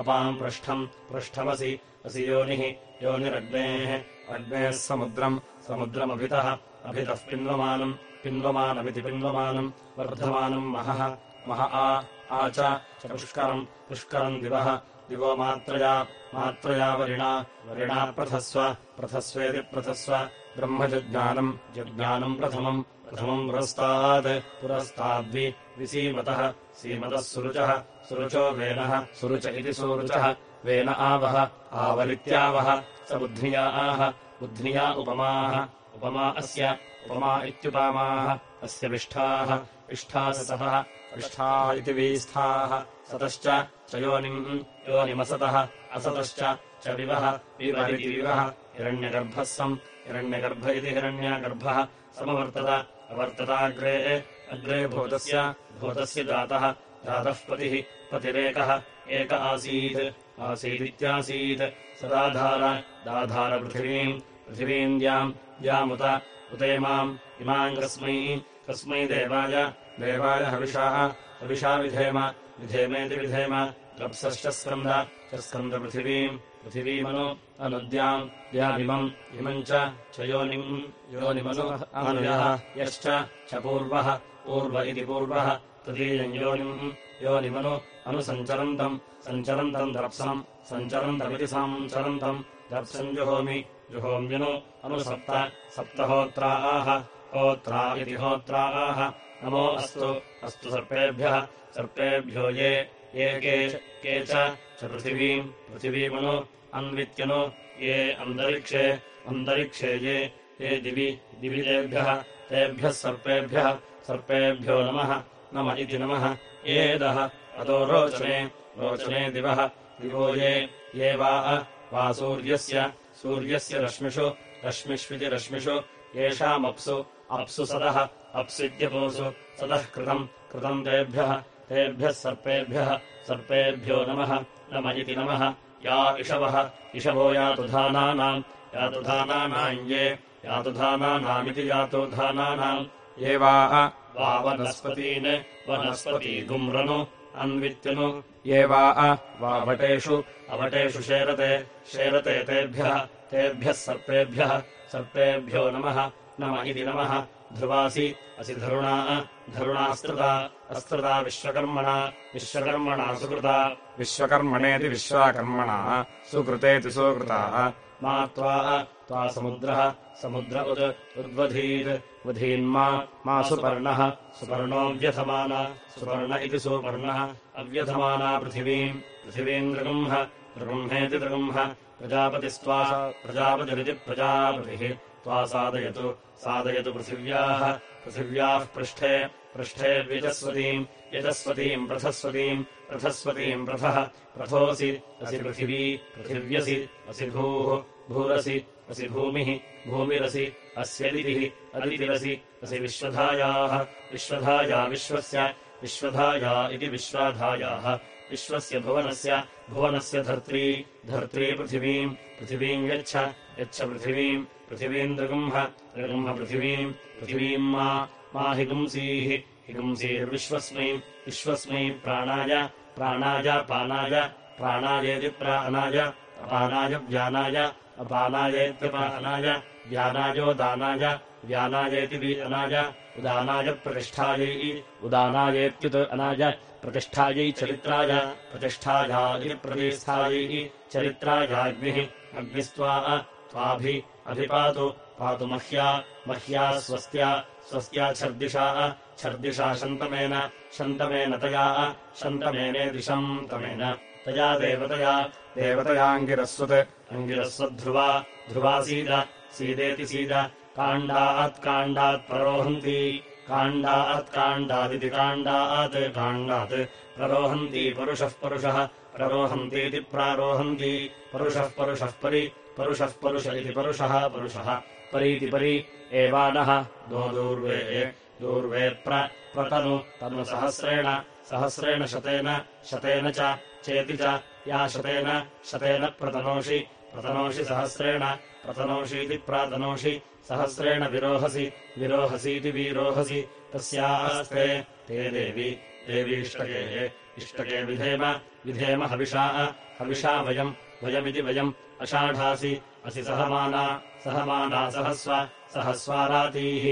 अपाम् पृष्ठम् पृष्ठमसि असि योनिः योनिरग्नेः अग्नेः समुद्रम् समुद्रमभितः अभितः पिन्वमानम् पिन्वमानमिति पिन्वमानम् वर्धमानम् महः। मह आ च पुष्करम् पुष्करम् दिवः। दिवो मात्रया मात्रया वरिणा। वरिणा प्रथस्व प्रथस्वेति प्रथस्व। ब्रह्मजज्ञानम् जज्ञानम् प्रथमम्। प्रथमम् पुरस्तात् पुरस्ताद्वि विसीमतः। सीमतः सुरुचः। सुरुचो वेनः। सुरुच इति सुरुचः। वेन आवः आवरित्यावः स बुद्ध्या आह। बुद्ध्या उपमाः। उपमा अस्य उपमा इत्युपमाः अस्य विष्ठाः विष्ठासतः विष्ठा इति वीस्थाः सतश्च च योनिम् योनिमसतः असतश्च च विवः विवरिति विवः हिरण्यगर्भः सम् हिरण्यगर्भ इति हिरण्यगर्भः समवर्तत अवर्तताग्रे अग्रे भूतस्य भूतस्य जातः जातः पतिः पतिरेकः एक आसीत् आसीदित्यासीत् स दाधार दाधारपृथिवीम् पृथिवीम् द्याम् द्यामुत उतेमाम् इमाम् कस्मै कस्मै देवाय देवाय हविषाः हविषा विधेम विधेमेति विधेम गप्सश्च स्कन्द च स्कन्दपृथिवीम् पृथिवीमनु अनुद्याम् द्यामिमम् इमम् च योनिम् योनिमनु अनुयः यश्च च पूर्वः पूर्व इति पूर्वः तदीयम् योनिम् योनिमनु अनुसञ्चरन्तम् सञ्चरन्तम् दर्प्सनम् सञ्चरन्तमिति सञ्चरन्तम् दर्प्सम् जुहोमि जुहोम्यनु अनुसप्त सप्तहोत्राः होत्रा इति होत्राः। नमो अस्तु अस्तु सर्पेभ्यः, सर्पेभ्यो ये ये के के च पृथिवीम्, पृथिवीमनु, अन्वित्यनु, ये अन्तरिक्षे अन्तरिक्षे ये ये दिवि, दिवितेभ्यः, तेभ्यः सर्पेभ्यः, सर्पेभ्यो नमः, नम इति नमः। एदः अतो रोचने रोचने दिवः, दिवो ये ये वा वा सूर्यस्य सूर्यस्य रश्मिषु रश्मिष्विति रश्मिषु येषामप्सु अप्सु सदः अप्सिद्यपोसु सदः कृतम् कृतम् तेभ्यः तेभ्यः सर्पेभ्यः सर्पेभ्यो नमः नम इति नमः। या इषवः इषवो यातुधानानाम् यातुधानानाम् ये यातुधानानामिति यातुधानानाम् ये वा वनस्पतीन् वनस्पतीगुम्रनु अन्वित्यनु ये वा वा वटेषु अवटेषु शेरते शेरते तेभ्यः तेभ्यः सर्पेभ्यः सर्पेभ्यो नमः नम इति नमः। ध्रुवासि असि धरुणा धरुणास्तृता अस्त्रता विश्वकर्मणा विश्वकर्मणा सुकृता। विश्वकर्मणेति विश्वाकर्मणा सुकृतेति सुकृताः। मा त्वा त्वा समुद्रः समुद्र उद् उद्वधीर् वधीन्मा मा सुपर्णः सुपर्णोऽव्यथमाना सुपर्ण इति सुपर्णः अव्यथमाना पृथिवीम् दृगुम्ह दृगुम्हेति दृगुम्ह प्रजापतिस्त्वा प्रजापतिरिति प्रजापतिः। त्वा साधयतु साधयतु पृथिव्याः पृथिव्याः पृष्ठे पृष्ठे व्यजस्वतीम् यजस्वतीम् प्रथस्वतीम् प्रथस्वतीम् प्रथः प्रथोऽसि असि पृथिवी पृथिव्यसि असि भूः भूरसि असि भूमिः भूमिरसि अस्यदितिः अदितिरसि असि विश्वधायाः विश्वधाया विश्वस्य विश्वधाया इति विश्वाधायाः। विश्वस्य भुवनस्य भुवनस्य धर्त्री धर्त्री पृथिवीम् पृथिवीम् यच्छ यच्छ पृथिवीम् पृथिवीम् दृगुम्ह दृगुम्ह पृथिवीम् पृथिवीम् मा मा हिगुंसीः हिगुंसीर्विश्वस्मै विश्वस्मै प्राणाय प्राणाय पानाय प्राणायेति प्राणाय अपानाय व्यानाय अपानायेत्यपानाय व्यानायोदानाय व्यानायेति वीनाय उदानाय प्रतिष्ठायै उदानायेत्युत् अनाय प्रतिष्ठायै चरित्राय प्रतिष्ठाया इति प्रतिष्ठायै चरित्रायाग्निः अग्निस्त्वा त्वाभि अभिपातु पातु मह्या मह्या स्वस्त्या स्वस्त्या छर्दिषा छर्दिषा शन्तमेन शन्तमेन तया शन्तमेनेदिशम् तमेन। तया देवतया देवतयाङ्गिरस्वत् अङ्गिरस्वध्रुवा ध्रुवा सीद सीदेति सीद काण्डात् काण्डात् प्ररोहन्ति। काण्डात् काण्डादिति काण्डात् काण्डात् प्ररोहन्ति। परुषः परुषः प्ररोहन्तीति प्रारोहन्ति। परुषः परुषः परि परुषः परुष इति परुषः परुषः परीति परि। एवानः दो दूर्वे दूर्वे प्रतनु तनु सहस्रेण सहस्रेण शतेन शतेन च चेति च या शतेन शतेन प्रतनोषि प्रतनोषि सहस्रेण प्रतनोषीति प्रातनोषि सहस्रेण विरोहसि विरोहसीति विरोहसि तस्यास्ते ते देवि देवीष्टके इष्टके विधेम विधेम हविषा हविषा वयम् वयमिति वयम् अषाढासि असि सहमाना सहमाना सहस्व सहस्वारातीः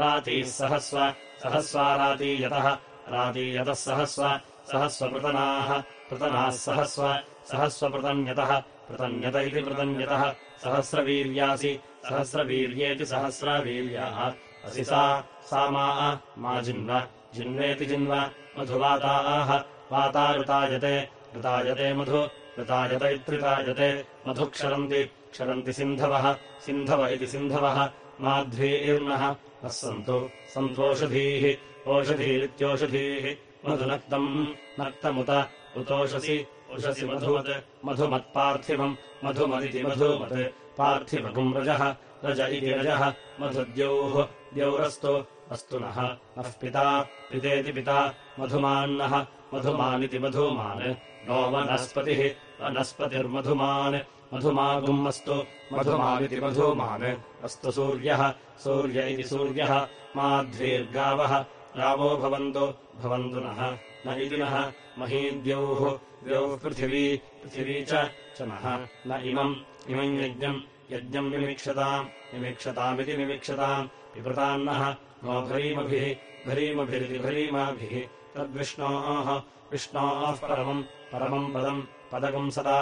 रातीः सहस्व सहस्वारातीयतः रातीयतः सहस्व सहस्वपृतनाः पृतनाः सहस्व सहस्वपृतन्यतः पृतन्यत इति पृतन्यतः सहस्रवीर्यासि सहस्रवीर्येति सहस्रवीर्याः। असि सा सा मा मा जिन्व जिन्वेति जिन्व मधुवाताः। वातारुतायते ऋतायते मधु ऋतायत इत्युतायते मधु क्षरन्ति क्षरन्ति सिन्धवः। सिन्धव इति सिन्धवः। माध्वीर्नः नः सन्तु। सन्त्वोषधीः ओषधीरित्योषधीः। मधुनक्तम् नक्तमुत उतोषसि उषसि मधुमत् मधुमत्पार्थिवम् मधुमदिति मधुमत् पार्थिवगुम् रजः रज इति रजः मधुद्यौः द्यौरस्तु अस्तु नः नः पिता पितेति पिता मधुमान्नः मधुमानिति मधुमान् नो वनस्पतिः वनस्पतिर्मधुमान् मधुमागुम् अस्तु मधुमानिति मधुमान् अस्तु सूर्यः सूर्य इति सूर्यः माध्वीर्गावः गावो भवन्तु भवन्तु नः न इति नः महीद्यौः द्यौः पृथिवी पृथिवी च नः न इमम् इमम् यज्ञम् यज्ञम् विमिक्षताम् विमिक्षतामिति विमिक्षताम् पिबृतान्नः नो भरीमभिः भरीमभिरिति भरीमाभिः तद्विष्णोः विष्णोः परमम् परमम् पदम् पदकम् सदा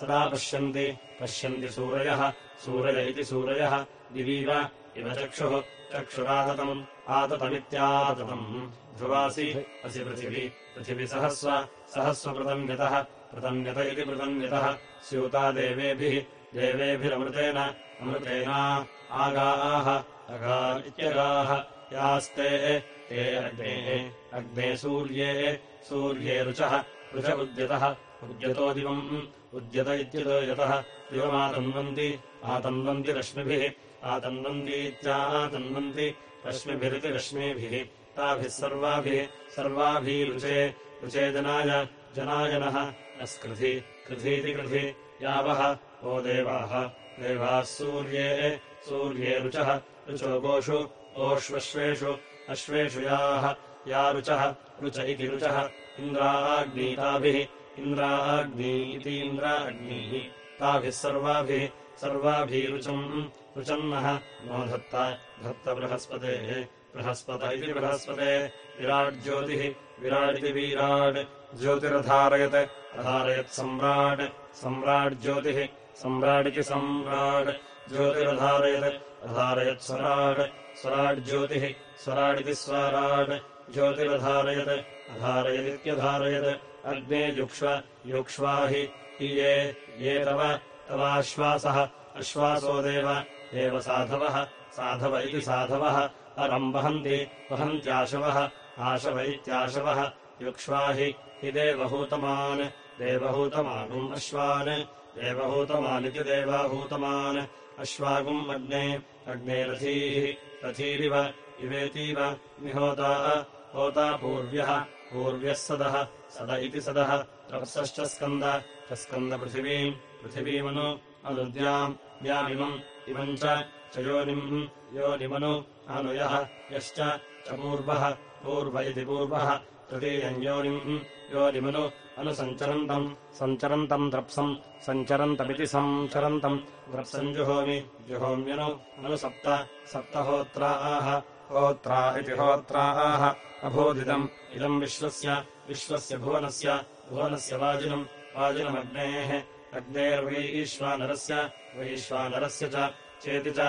सदा पश्यन्ति पश्यन्ति सूरयः सूरय इति सूरयः दिवीव इव चक्षुः चक्षुराततम् आततमित्याततम् ध्रुवासि असि पृथिवी। पृथिवि सहस्व सहस्वपृतन्यतः पृतन्यत इति पृतन्यतः स्यूता देवेभिः देवेभिरमृतेन। अमृतेना आगाः। अगा इत्यगाः। यास्ते ते अग्ने। अग्ने सूर्ये। सूर्ये रुचः। रुच उद्यतः। उद्यतो दिवम्। उद्यत इत्यतो यतः। दिवमातन्वन्ति। आतन्वन्ति रश्मिभिः। आतन्वन्तीत्यातन्वन्ति रश्मिभिरिति रश्मिभिः ताभिः सर्वाभिः सर्वाभिरुचे रुचे जनाय जनायनः अस्कृधि कृधीति कृधि यावः ओ देवाः। देवाः सूर्ये सूर्ये रुचः रुचो गोषु ओष्वश्वेषु अश्वेषु याः या रुचः रुच इति रुचः इन्द्राग्नीताभिः इन्द्राग्नी इति इन्द्राग्नीः ताभिः सर्वाभिः सर्वाभिरुचम् रुचन्नः नो धत्त बृहस्पतेः बृहस्पत इति बृहस्पते। विराट्ज्योतिः विराडिति वीराड् ज्योतिरधारयत् अधारयत् सम्राट्। सम्राट्ज्योतिः सम्राडिति सम्राट् ज्योतिरधारयत् अधारयत् स्वराट्। स्वराट्ज्योतिः स्वराडिति स्वराट् ज्योतिरधारयत् अधारयदित्यधारयत्। अग्ने युक्ष्व युक्ष्वा हि ये ये तव तवाश्वासः अश्वासो देव एव साधवः। साधव इति साधवः। अरम् वहन्ति वहन्त्याशवः। आशव इत्याशवः। युक्ष्वा हि देवहूतमान्। देवहूतमानुम् अश्वान्। देवहूतमानिति देवाहूतमान्। अश्वागुम् अग्ने अग्ने रथीः रथीरिव इवेतीव निहोता होता पूर्व्यः। पूर्व्यः सदः। सद इति सदः। रप्सश्च स्कन्द। च स्कन्दपृथिवीम् पृथिवीमनु अनुद्याम्। द्यामिमम् इमम् च योनिम् योनिमनु अनुयः यश्च च पूर्वः पूर्व इति पूर्वः तृतीयम् योनिम् योनिमनु अनुसञ्चरन्तम् सञ्चरन्तम् द्रप्सम् सञ्चरन्तमिति सञ्चरन्तम् द्रप्सम् जुहोमि जुहोम्यनु अनु सप्त सप्तहोत्राः होत्रा इति होत्राः अभूदिदम् इदम् विश्वस्य विश्वस्य भुवनस्य भुवनस्य वाजिनम् वाजिनमग्नेः अग्नेर्वैश्वानरस्य वैश्वानरस्य च चेति च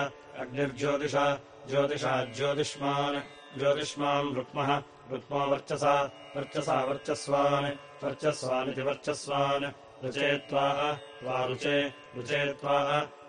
अग्निर्ज्योतिषा ज्योतिषा ज्योतिष्मान् ज्योतिष्मान् रुक्मः रुक्मो वर्चसा वर्चसा वर्चस्वान् वर्चस्वानिति वर्चस्वान् रुचे त्वा त्वा रुचे रुचे त्वा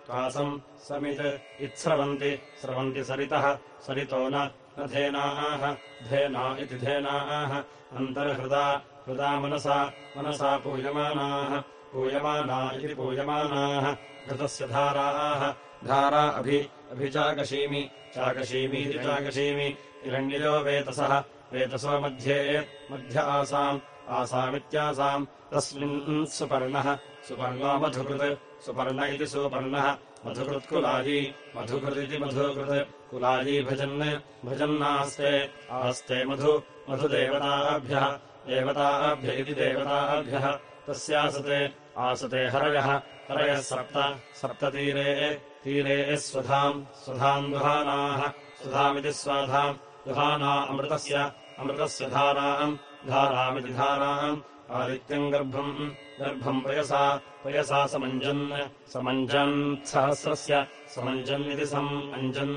त्वासम् समित् इत्स्रवन्ति स्रवन्ति सरितः सरितो न धेनाः धेना इति धेनाः अन्तर्हृदा हृदा मनसा मनसा पूयमानाः पूयमाना इति पूयमानाः घृतस्य धाराः। धारा अभि अभिचाकशीमि चाकशीमीति चाकशीमि हिरण्ययो वेतसः, वेतसो मध्ये मध्य आसाम्, आसामित्यासाम्। तस्मिन् सुपर्णः, सुपर्णो मधुकृत्, सुपर्ण इति सुपर्णः। मधुकृत्कुलायी मधुकृदिति मधुकृत् कुलायी भजन्, भजन्नास्ते, आस्ते मधु, मधुदेवताभ्यः, देवताभ्य इति देवताभ्यः। तस्यासते आसते हरयः। हरयः सप्त सप्ततीरे तीरे स्वधाम् स्वधाम् दुहानाः सुधामिति स्वाधाम् दुहाना अमृतस्य अमृतस्य धाराम् धारामिति धाराम्। आदित्यम् गर्भम् गर्भम् पयसा पयसा समञ्जन् समञ्जन् सहस्रस्य समञ्जन्निति सम् अञ्जन्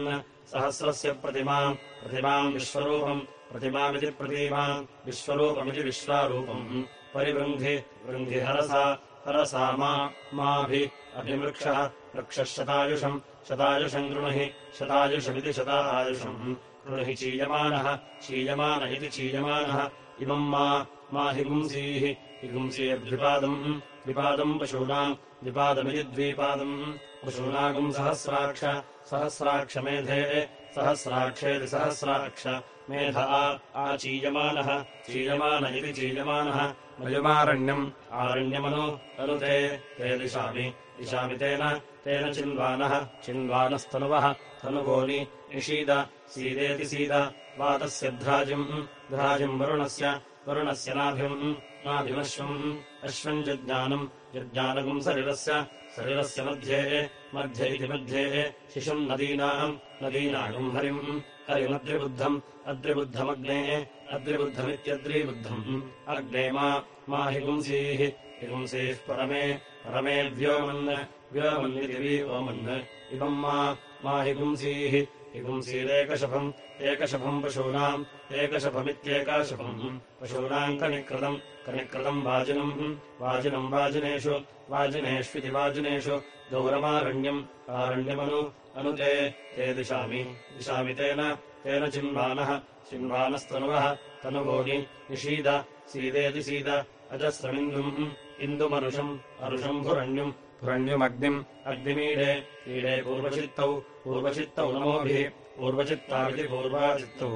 सहस्रस्य प्रतिमाम् प्रतिमाम् विश्वरूपम् प्रतिमामिति प्रतिमाम् विश्वरूपमिति विश्वारूपम् परिवृन्धि वृन्धि हरसा मा माभि अभिवृक्षः वृक्षः शतायुषम् शतायुषम् गृणुहि शतायुषमिति शतायुषम्। गृणुहि चीयमानः चीयमान इति चीयमानः। इमम् मा मा हिगुंसीः हिगुंसीर्द्विपादम् द्विपादम् पशूनाम् द्विपादमिति द्विपादम्। पशूनागुम् सहस्राक्ष सहस्राक्षमेधे सहस्राक्षेति सहस्राक्ष मेध आचीयमानः चीयमान इति चीयमानः मयुमारण्यम् आरण्यमनु अनुते ते दिशामि। दिशामि तेन। तेन चिन्वानः। चिन्वानस्तनुवः। तनुवोनि निषीद। सीदेति सीद। वातस्य ध्राजिम्। ध्राजिम् वरुणस्य। वरुणस्य नाभिम्। नाभिमश्वम्। अश्वम् जज्ञानम् जज्ञानगुम् शरीरस्य। शरीरस्य मध्ये। मध्ये इति मध्ये। शिशुम् नदीनाम्। नदीनागुम् हरिम्। हरिमद्रिबुद्धम्। अद्रिबुद्धमग्ने अद्रिबुद्धमित्यद्रिबुद्धम्। अग्ने मा हिगुंसीः परमे परमे व्योमन् व्योमन्निति व्योमन् इमम् मा हिगुंसीः हिगुंसीरेकशभम् एकशभम् पशूनाम् एकशभमित्येकाशभम्। पशूनाम् कनिकृतम् कनिकृतम् वाजिनम्। वाजिनम् वाजिनेषु वाजिनेष्विति वाजिनेषु। गौरमारण्यम् आरण्यमनु अनु ते ते दिशामि। दिशामि तेन तेन चिन्वानः चिन्वानस्तनुवः तनुवोनि निषीद सीदेति सीद अजस्रमिन्दुम् इन्दुमरुषम् अरुषम् भुरण्यम् भुरण्यमग्निम् अग्निमीडे ईडे पूर्वचित्तौ पूर्वचित्तौ नमोभिः पूर्वचित्ताविति पूर्वाचित्तौ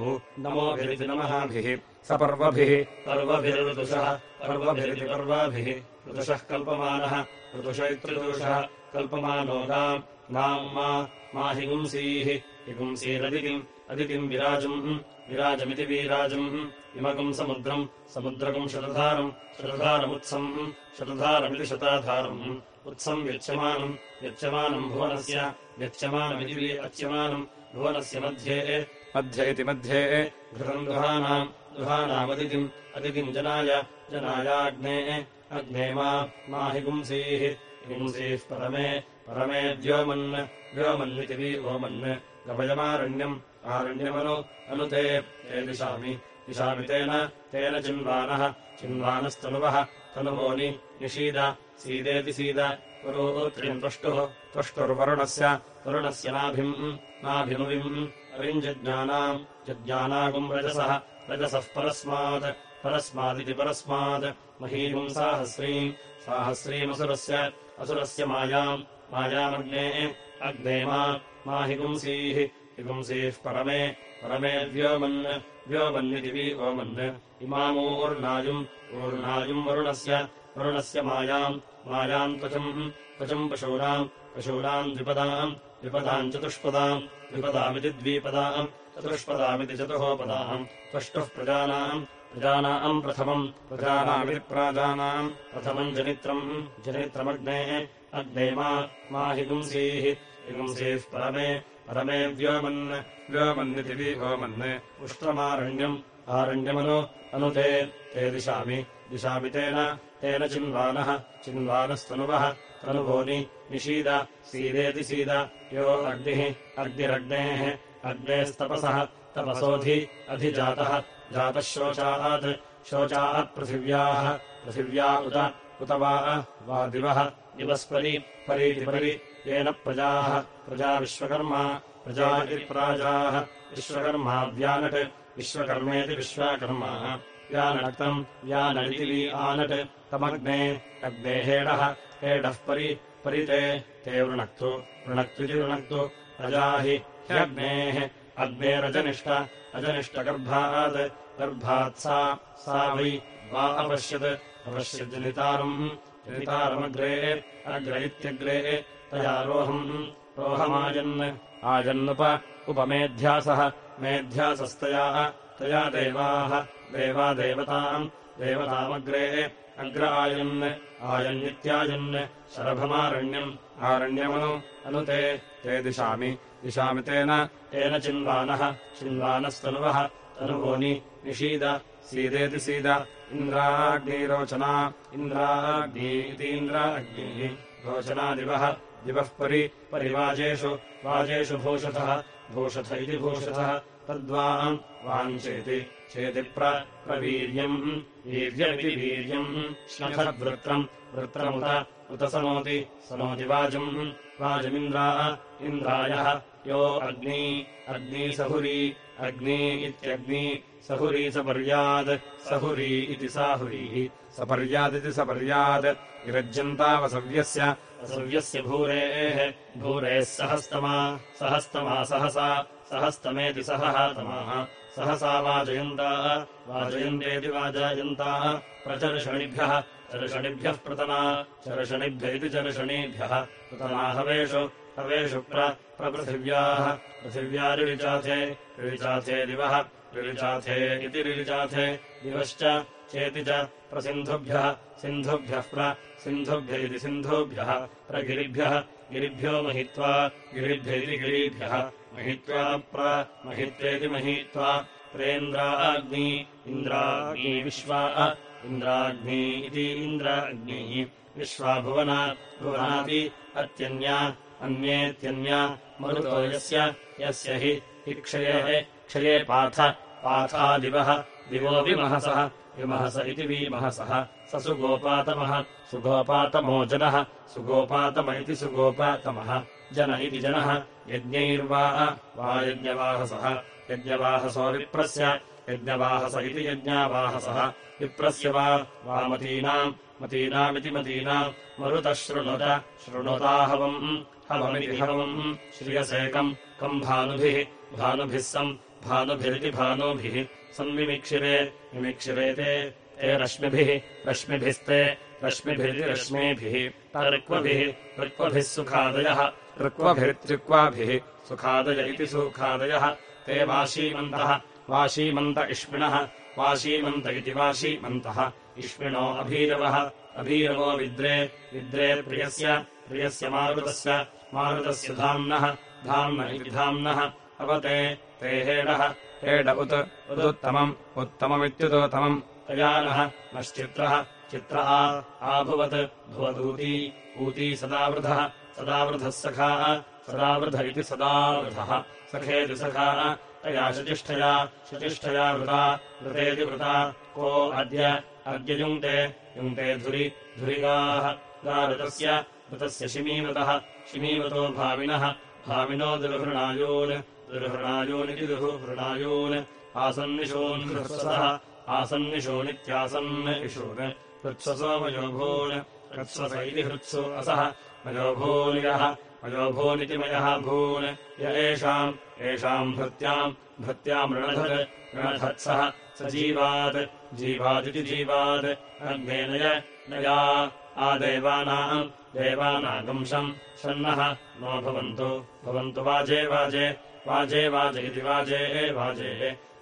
नमोभिरिति नमःभिः सपर्वभिः पर्वभिर्ऋतुषः पर्वभिरिति पर्वाभिः ऋतुषः कल्पमानः ऋतुष इत्युषः कल्पमानो गाम् गाम् मा हिगुंसीः हिगुंसीरदितिम् अदितिम् विराजम् विराजमिति वीराजम् इमकम् समुद्रम् समुद्रकम् शतधारम् शतधारमुत्सम् शतधारमिति शताधारम् उत्सम् व्यच्यमानम् यच्यमानम् भुवनस्य व्यच्यमानमिति अच्यमानम् भुवनस्य मध्ये। मध्ये इति मध्ये घृतम् दुहानाम् दुहानामदितिम् अदितिम् जनाय जनायाग्ने अग्ने मा हि पुंसीः हिंसीः परमे परमे द्योमन् व्योमन्विति वि ओमन् गभयमारण्यम् आरण्यमनु अनु ते दिशामि। दिशामि तेन तेन चिन्वानः। चिन्वानस्तनुवः तनुवोनि निषीद। सीदेति सीद। पुरोत्रिम् त्वष्टुः त्वष्टुर्वरुणस्य वरुणस्य नाभिम् नाभिमुविम् अविञ्जज्ञानाम् जज्ञानागुम् रजसः। रजसः परस्मात्। परस्मादिति परस्मात्। महीगुम् साहस्रीम्। साहस्रीमसुरस्य। असुरस्य मायाम्। मायामग्ने अग्ने मा हि पुंसीः हिपुंसीः परमे परमे व्योमन् व्योमन्निति वि ओमन्। इमामूर्नायुम् ऊर्नायुम् वरुणस्य वरुणस्य मायाम् मायाम् त्वचम् त्वचम् पशूनाम् पशूनाम् द्विपदाम् द्विपदाम् चतुष्पदाम् द्विपदामिति द्विपदाम् चतुष्पदामिति चतुःपदाम्। त्वष्टुः प्रजानाम् प्रजानाम् प्रथमम् प्रजानामिति प्राजानाम्। प्रथमम् जनित्रम् जनित्रमग्ने अग्ने मा हि पुंसीः हिपुंसीः परमे परमे व्योमन् व्योमन्निति वि ओमन्। उष्ट्रमारण्यम् आरण्यमनु अनु ते दिशामि। दिशामि तेन तेन चिन्वानः चिन्वानस्तनुवः तनुभोनि निषीद सीदेति सीद यो अग्निः अग्निरग्नेः अग्नेस्तपसः तपसोऽधि अधिजातः जातः शोचात् शोचात् पृथिव्याः पृथिव्या उत उत वा दिवः दिवस्परि परि येन प्रजाः प्रजा विश्वकर्मा प्रजा इति प्राजाः विश्वकर्मा व्यानट् विश्वकर्मेति विश्वाकर्मा। व्यानक्तम् व्यानडिति वि आनट् तमग्ने अग्ने हेडः हेडः परि परिते ते वृणक्तु वृणक्तु अजा हि ह्यग्नेः अग्नेरजनिष्ठ अजनिष्टगर्भात् गर्भात् सा सा वै वा अपश्यत् अपश्यज्जनितारम् जनितारमग्रे अग्र इत्यग्रे तया रोहम् रोहमाजन् आजन्नुप उपमेध्यासः मेध्यासस्तया तया देवाः देवा देवताम् देवतामग्रे अग्र आयन् आयन्नित्यायन् शरभमारण्यम् आरण्यमनु अनु ते दिशामि दिशामि तेन तेन चिन्वानः चिन्वानस्तनुवः तनुभोनि निषीद सीदेति सीद इन्द्राग्निरोचना इन्द्राग्नीतीन्द्राग्निः रोचनादिवः। दिवः परि परिवाजेषु वाजेषु भूषथः भूषथ इति भूषथः तद्वाम् वाञ्चेति चेति प्रवीर्यम् वीर्यमिति वीर्यम् श्नथद्वृत्रम् वृत्रमुत उत सनोति सनोति वाजम् वाजमिन्द्रा इन्द्रायः यो अग्नी अग्नी सहुरी अग्नी इत्यग्नि सहुरी सपर्याद् सहुरी इति साहुरीः सपर्यादिति सपर्यात् विरज्यन्तावसव्यस्य असव्यस्य भूरेः। भूरेः सहस्तमा। सहस्तमा सहसा। सहस्तमेति सहः तमाः। सहसा वाजयन्ता। वाजयन्तेति वाजायन्ताः। प्रचर्षणिभ्यः। चर्षणिभ्यः प्रतना चर्षणिभ्य इति चर्षणीभ्यः। प्रतना हवेषु। हवेषु प्र प्रपृथिव्याः। पृथिव्यारिचाथे रिचाथे दिवः। रिचाथे इति रिचाथे दिवश्च। चेति च प्रसिन्धुभ्यः, सिन्धुभ्यः प्रसिन्धुभ्य इति सिन्धुभ्यः, प्रगिरिभ्यः, गिरिभ्यो महित्वा गिरिभ्य इति गिरिभ्यः, महित्वा प्रमहित्वेति महित्वा, प्रेन्द्राग्नि, इन्द्राग्नि विश्वा, इन्द्राग्नि इति इन्द्राग्निः विश्वा भुवना भुवनाति अत्यन्या, अन्येत्यन्या, मरुतो यस्य यस्य हि हि क्षये क्षये पाथ पाथादिवः, दिवो विमहसः विमहस इति विमहसः। स सुगोपातमः सुगोपातमो जनः सुगोपातम इति सुगोपातमः। जन इति जनः यज्ञैर्वा वा यज्ञवाहसः। यज्ञवाहसो विप्रस्य यज्ञवाहस इति यज्ञावाहसः। विप्रस्य वा वामतीनाम् मतीनामिति मतीनाम्। मरुतः शृणुत शृणुताहवम् हवमिति हवम्। श्रियसेकम् कम् भानुभिः भानुभिः सम् भानुभिरिति भानुभिः संविमिक्षिरे विमिक्षिरे ते रश्मिभिः रश्मिभिस्ते रश्मिभिरिति रश्मिभिः तर्क्वभिः ऋक्वभिः सुखादयः ऋक्वभिरित्युक्वाभिः सुखादय इति सुखादयः ते वाशीमन्तः वाशीमन्त इष्मिणः वाशीमन्त इति वाशीमन्तः इष्मिणो अभीरवः अभीरवो विद्रे विद्रे प्रियस्य प्रियस्य मारुतस्य मारुतस्य धाम्नः धाम्न इति धाम्नः अवते ते हेडः हेड उत् उदुत्तमम् उत्तममित्युदोत्तमम्। तयानः नश्चित्रः चित्र आभुवत् भुवदूती ऊती सदावृधः सदावृधः सखाः सदावृध इति सदावृधः। सखेति सखाः तया शचिष्ठया शचिष्ठया वृता वृतेति वृता को अद्य अद्य युङ्क्ते युङ्क्ते धुरि धुरिगाः। गा ऋतस्य ऋतस्य शिमीवतः शिमीवतो भाविनः भाविनो दुर्हृणायून् दुर्हृणायूनिति दुर्हृणायून् आसन्निशून् हृत्सः आसन्निशूनित्यासन् इषून्। हृत्ससो मयोभून् हृत्सस इति हृत्सु असः। मयोभूनियः मयोभूनिति मयः भून्। य एषाम् येषाम् भृत्याम् भृत्याम् ऋणधत् ऋणधत्सः स। जीवात् जीवादिति जीवात्। अग्नेनय नया आदेवानाम् देवानागंशम् शन्नः नो भवन्तु। भवन्तु वाजे वाजे वाजे वाज इति वाजे वाजे।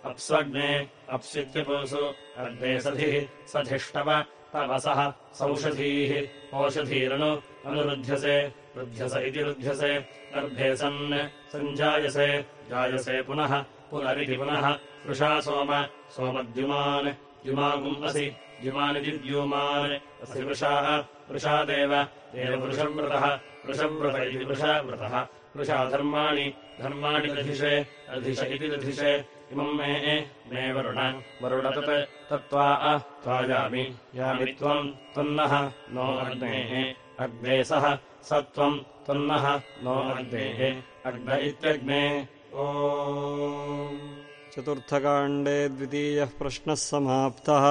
अप्स्वग्ने अप्स्वित्यपोसु अग्ने सधिः सधिष्टव तवसः सौषधीः ओषधीरनु अनुरुध्यसे रुध्यस इति रुध्यसे गर्भे सन् सञ्जायसे जायसे पुनः पुनरिति पुनः वृषा सोम सोमद्युमान् द्युमागुम् असि द्युमानिति द्युमान् असि वृषाः वृषादेव। देव वृषव्रतः वृषव्रत इति वृषाव्रतः वृषा धर्माणि। धर्माणि दधिषे अधिष इति दधिषे इमम् मे मे वरुण। वरुण तत् तत्त्वा त्वायामि यामि त्वम् त्वन्नः नो अग्नेः। अग्ने सः स त्वम् त्वन्नः नो अग्नेः। अग्न इत्यग्ने। ओ। चतुर्थकाण्डे द्वितीयः प्रश्नः समाप्तः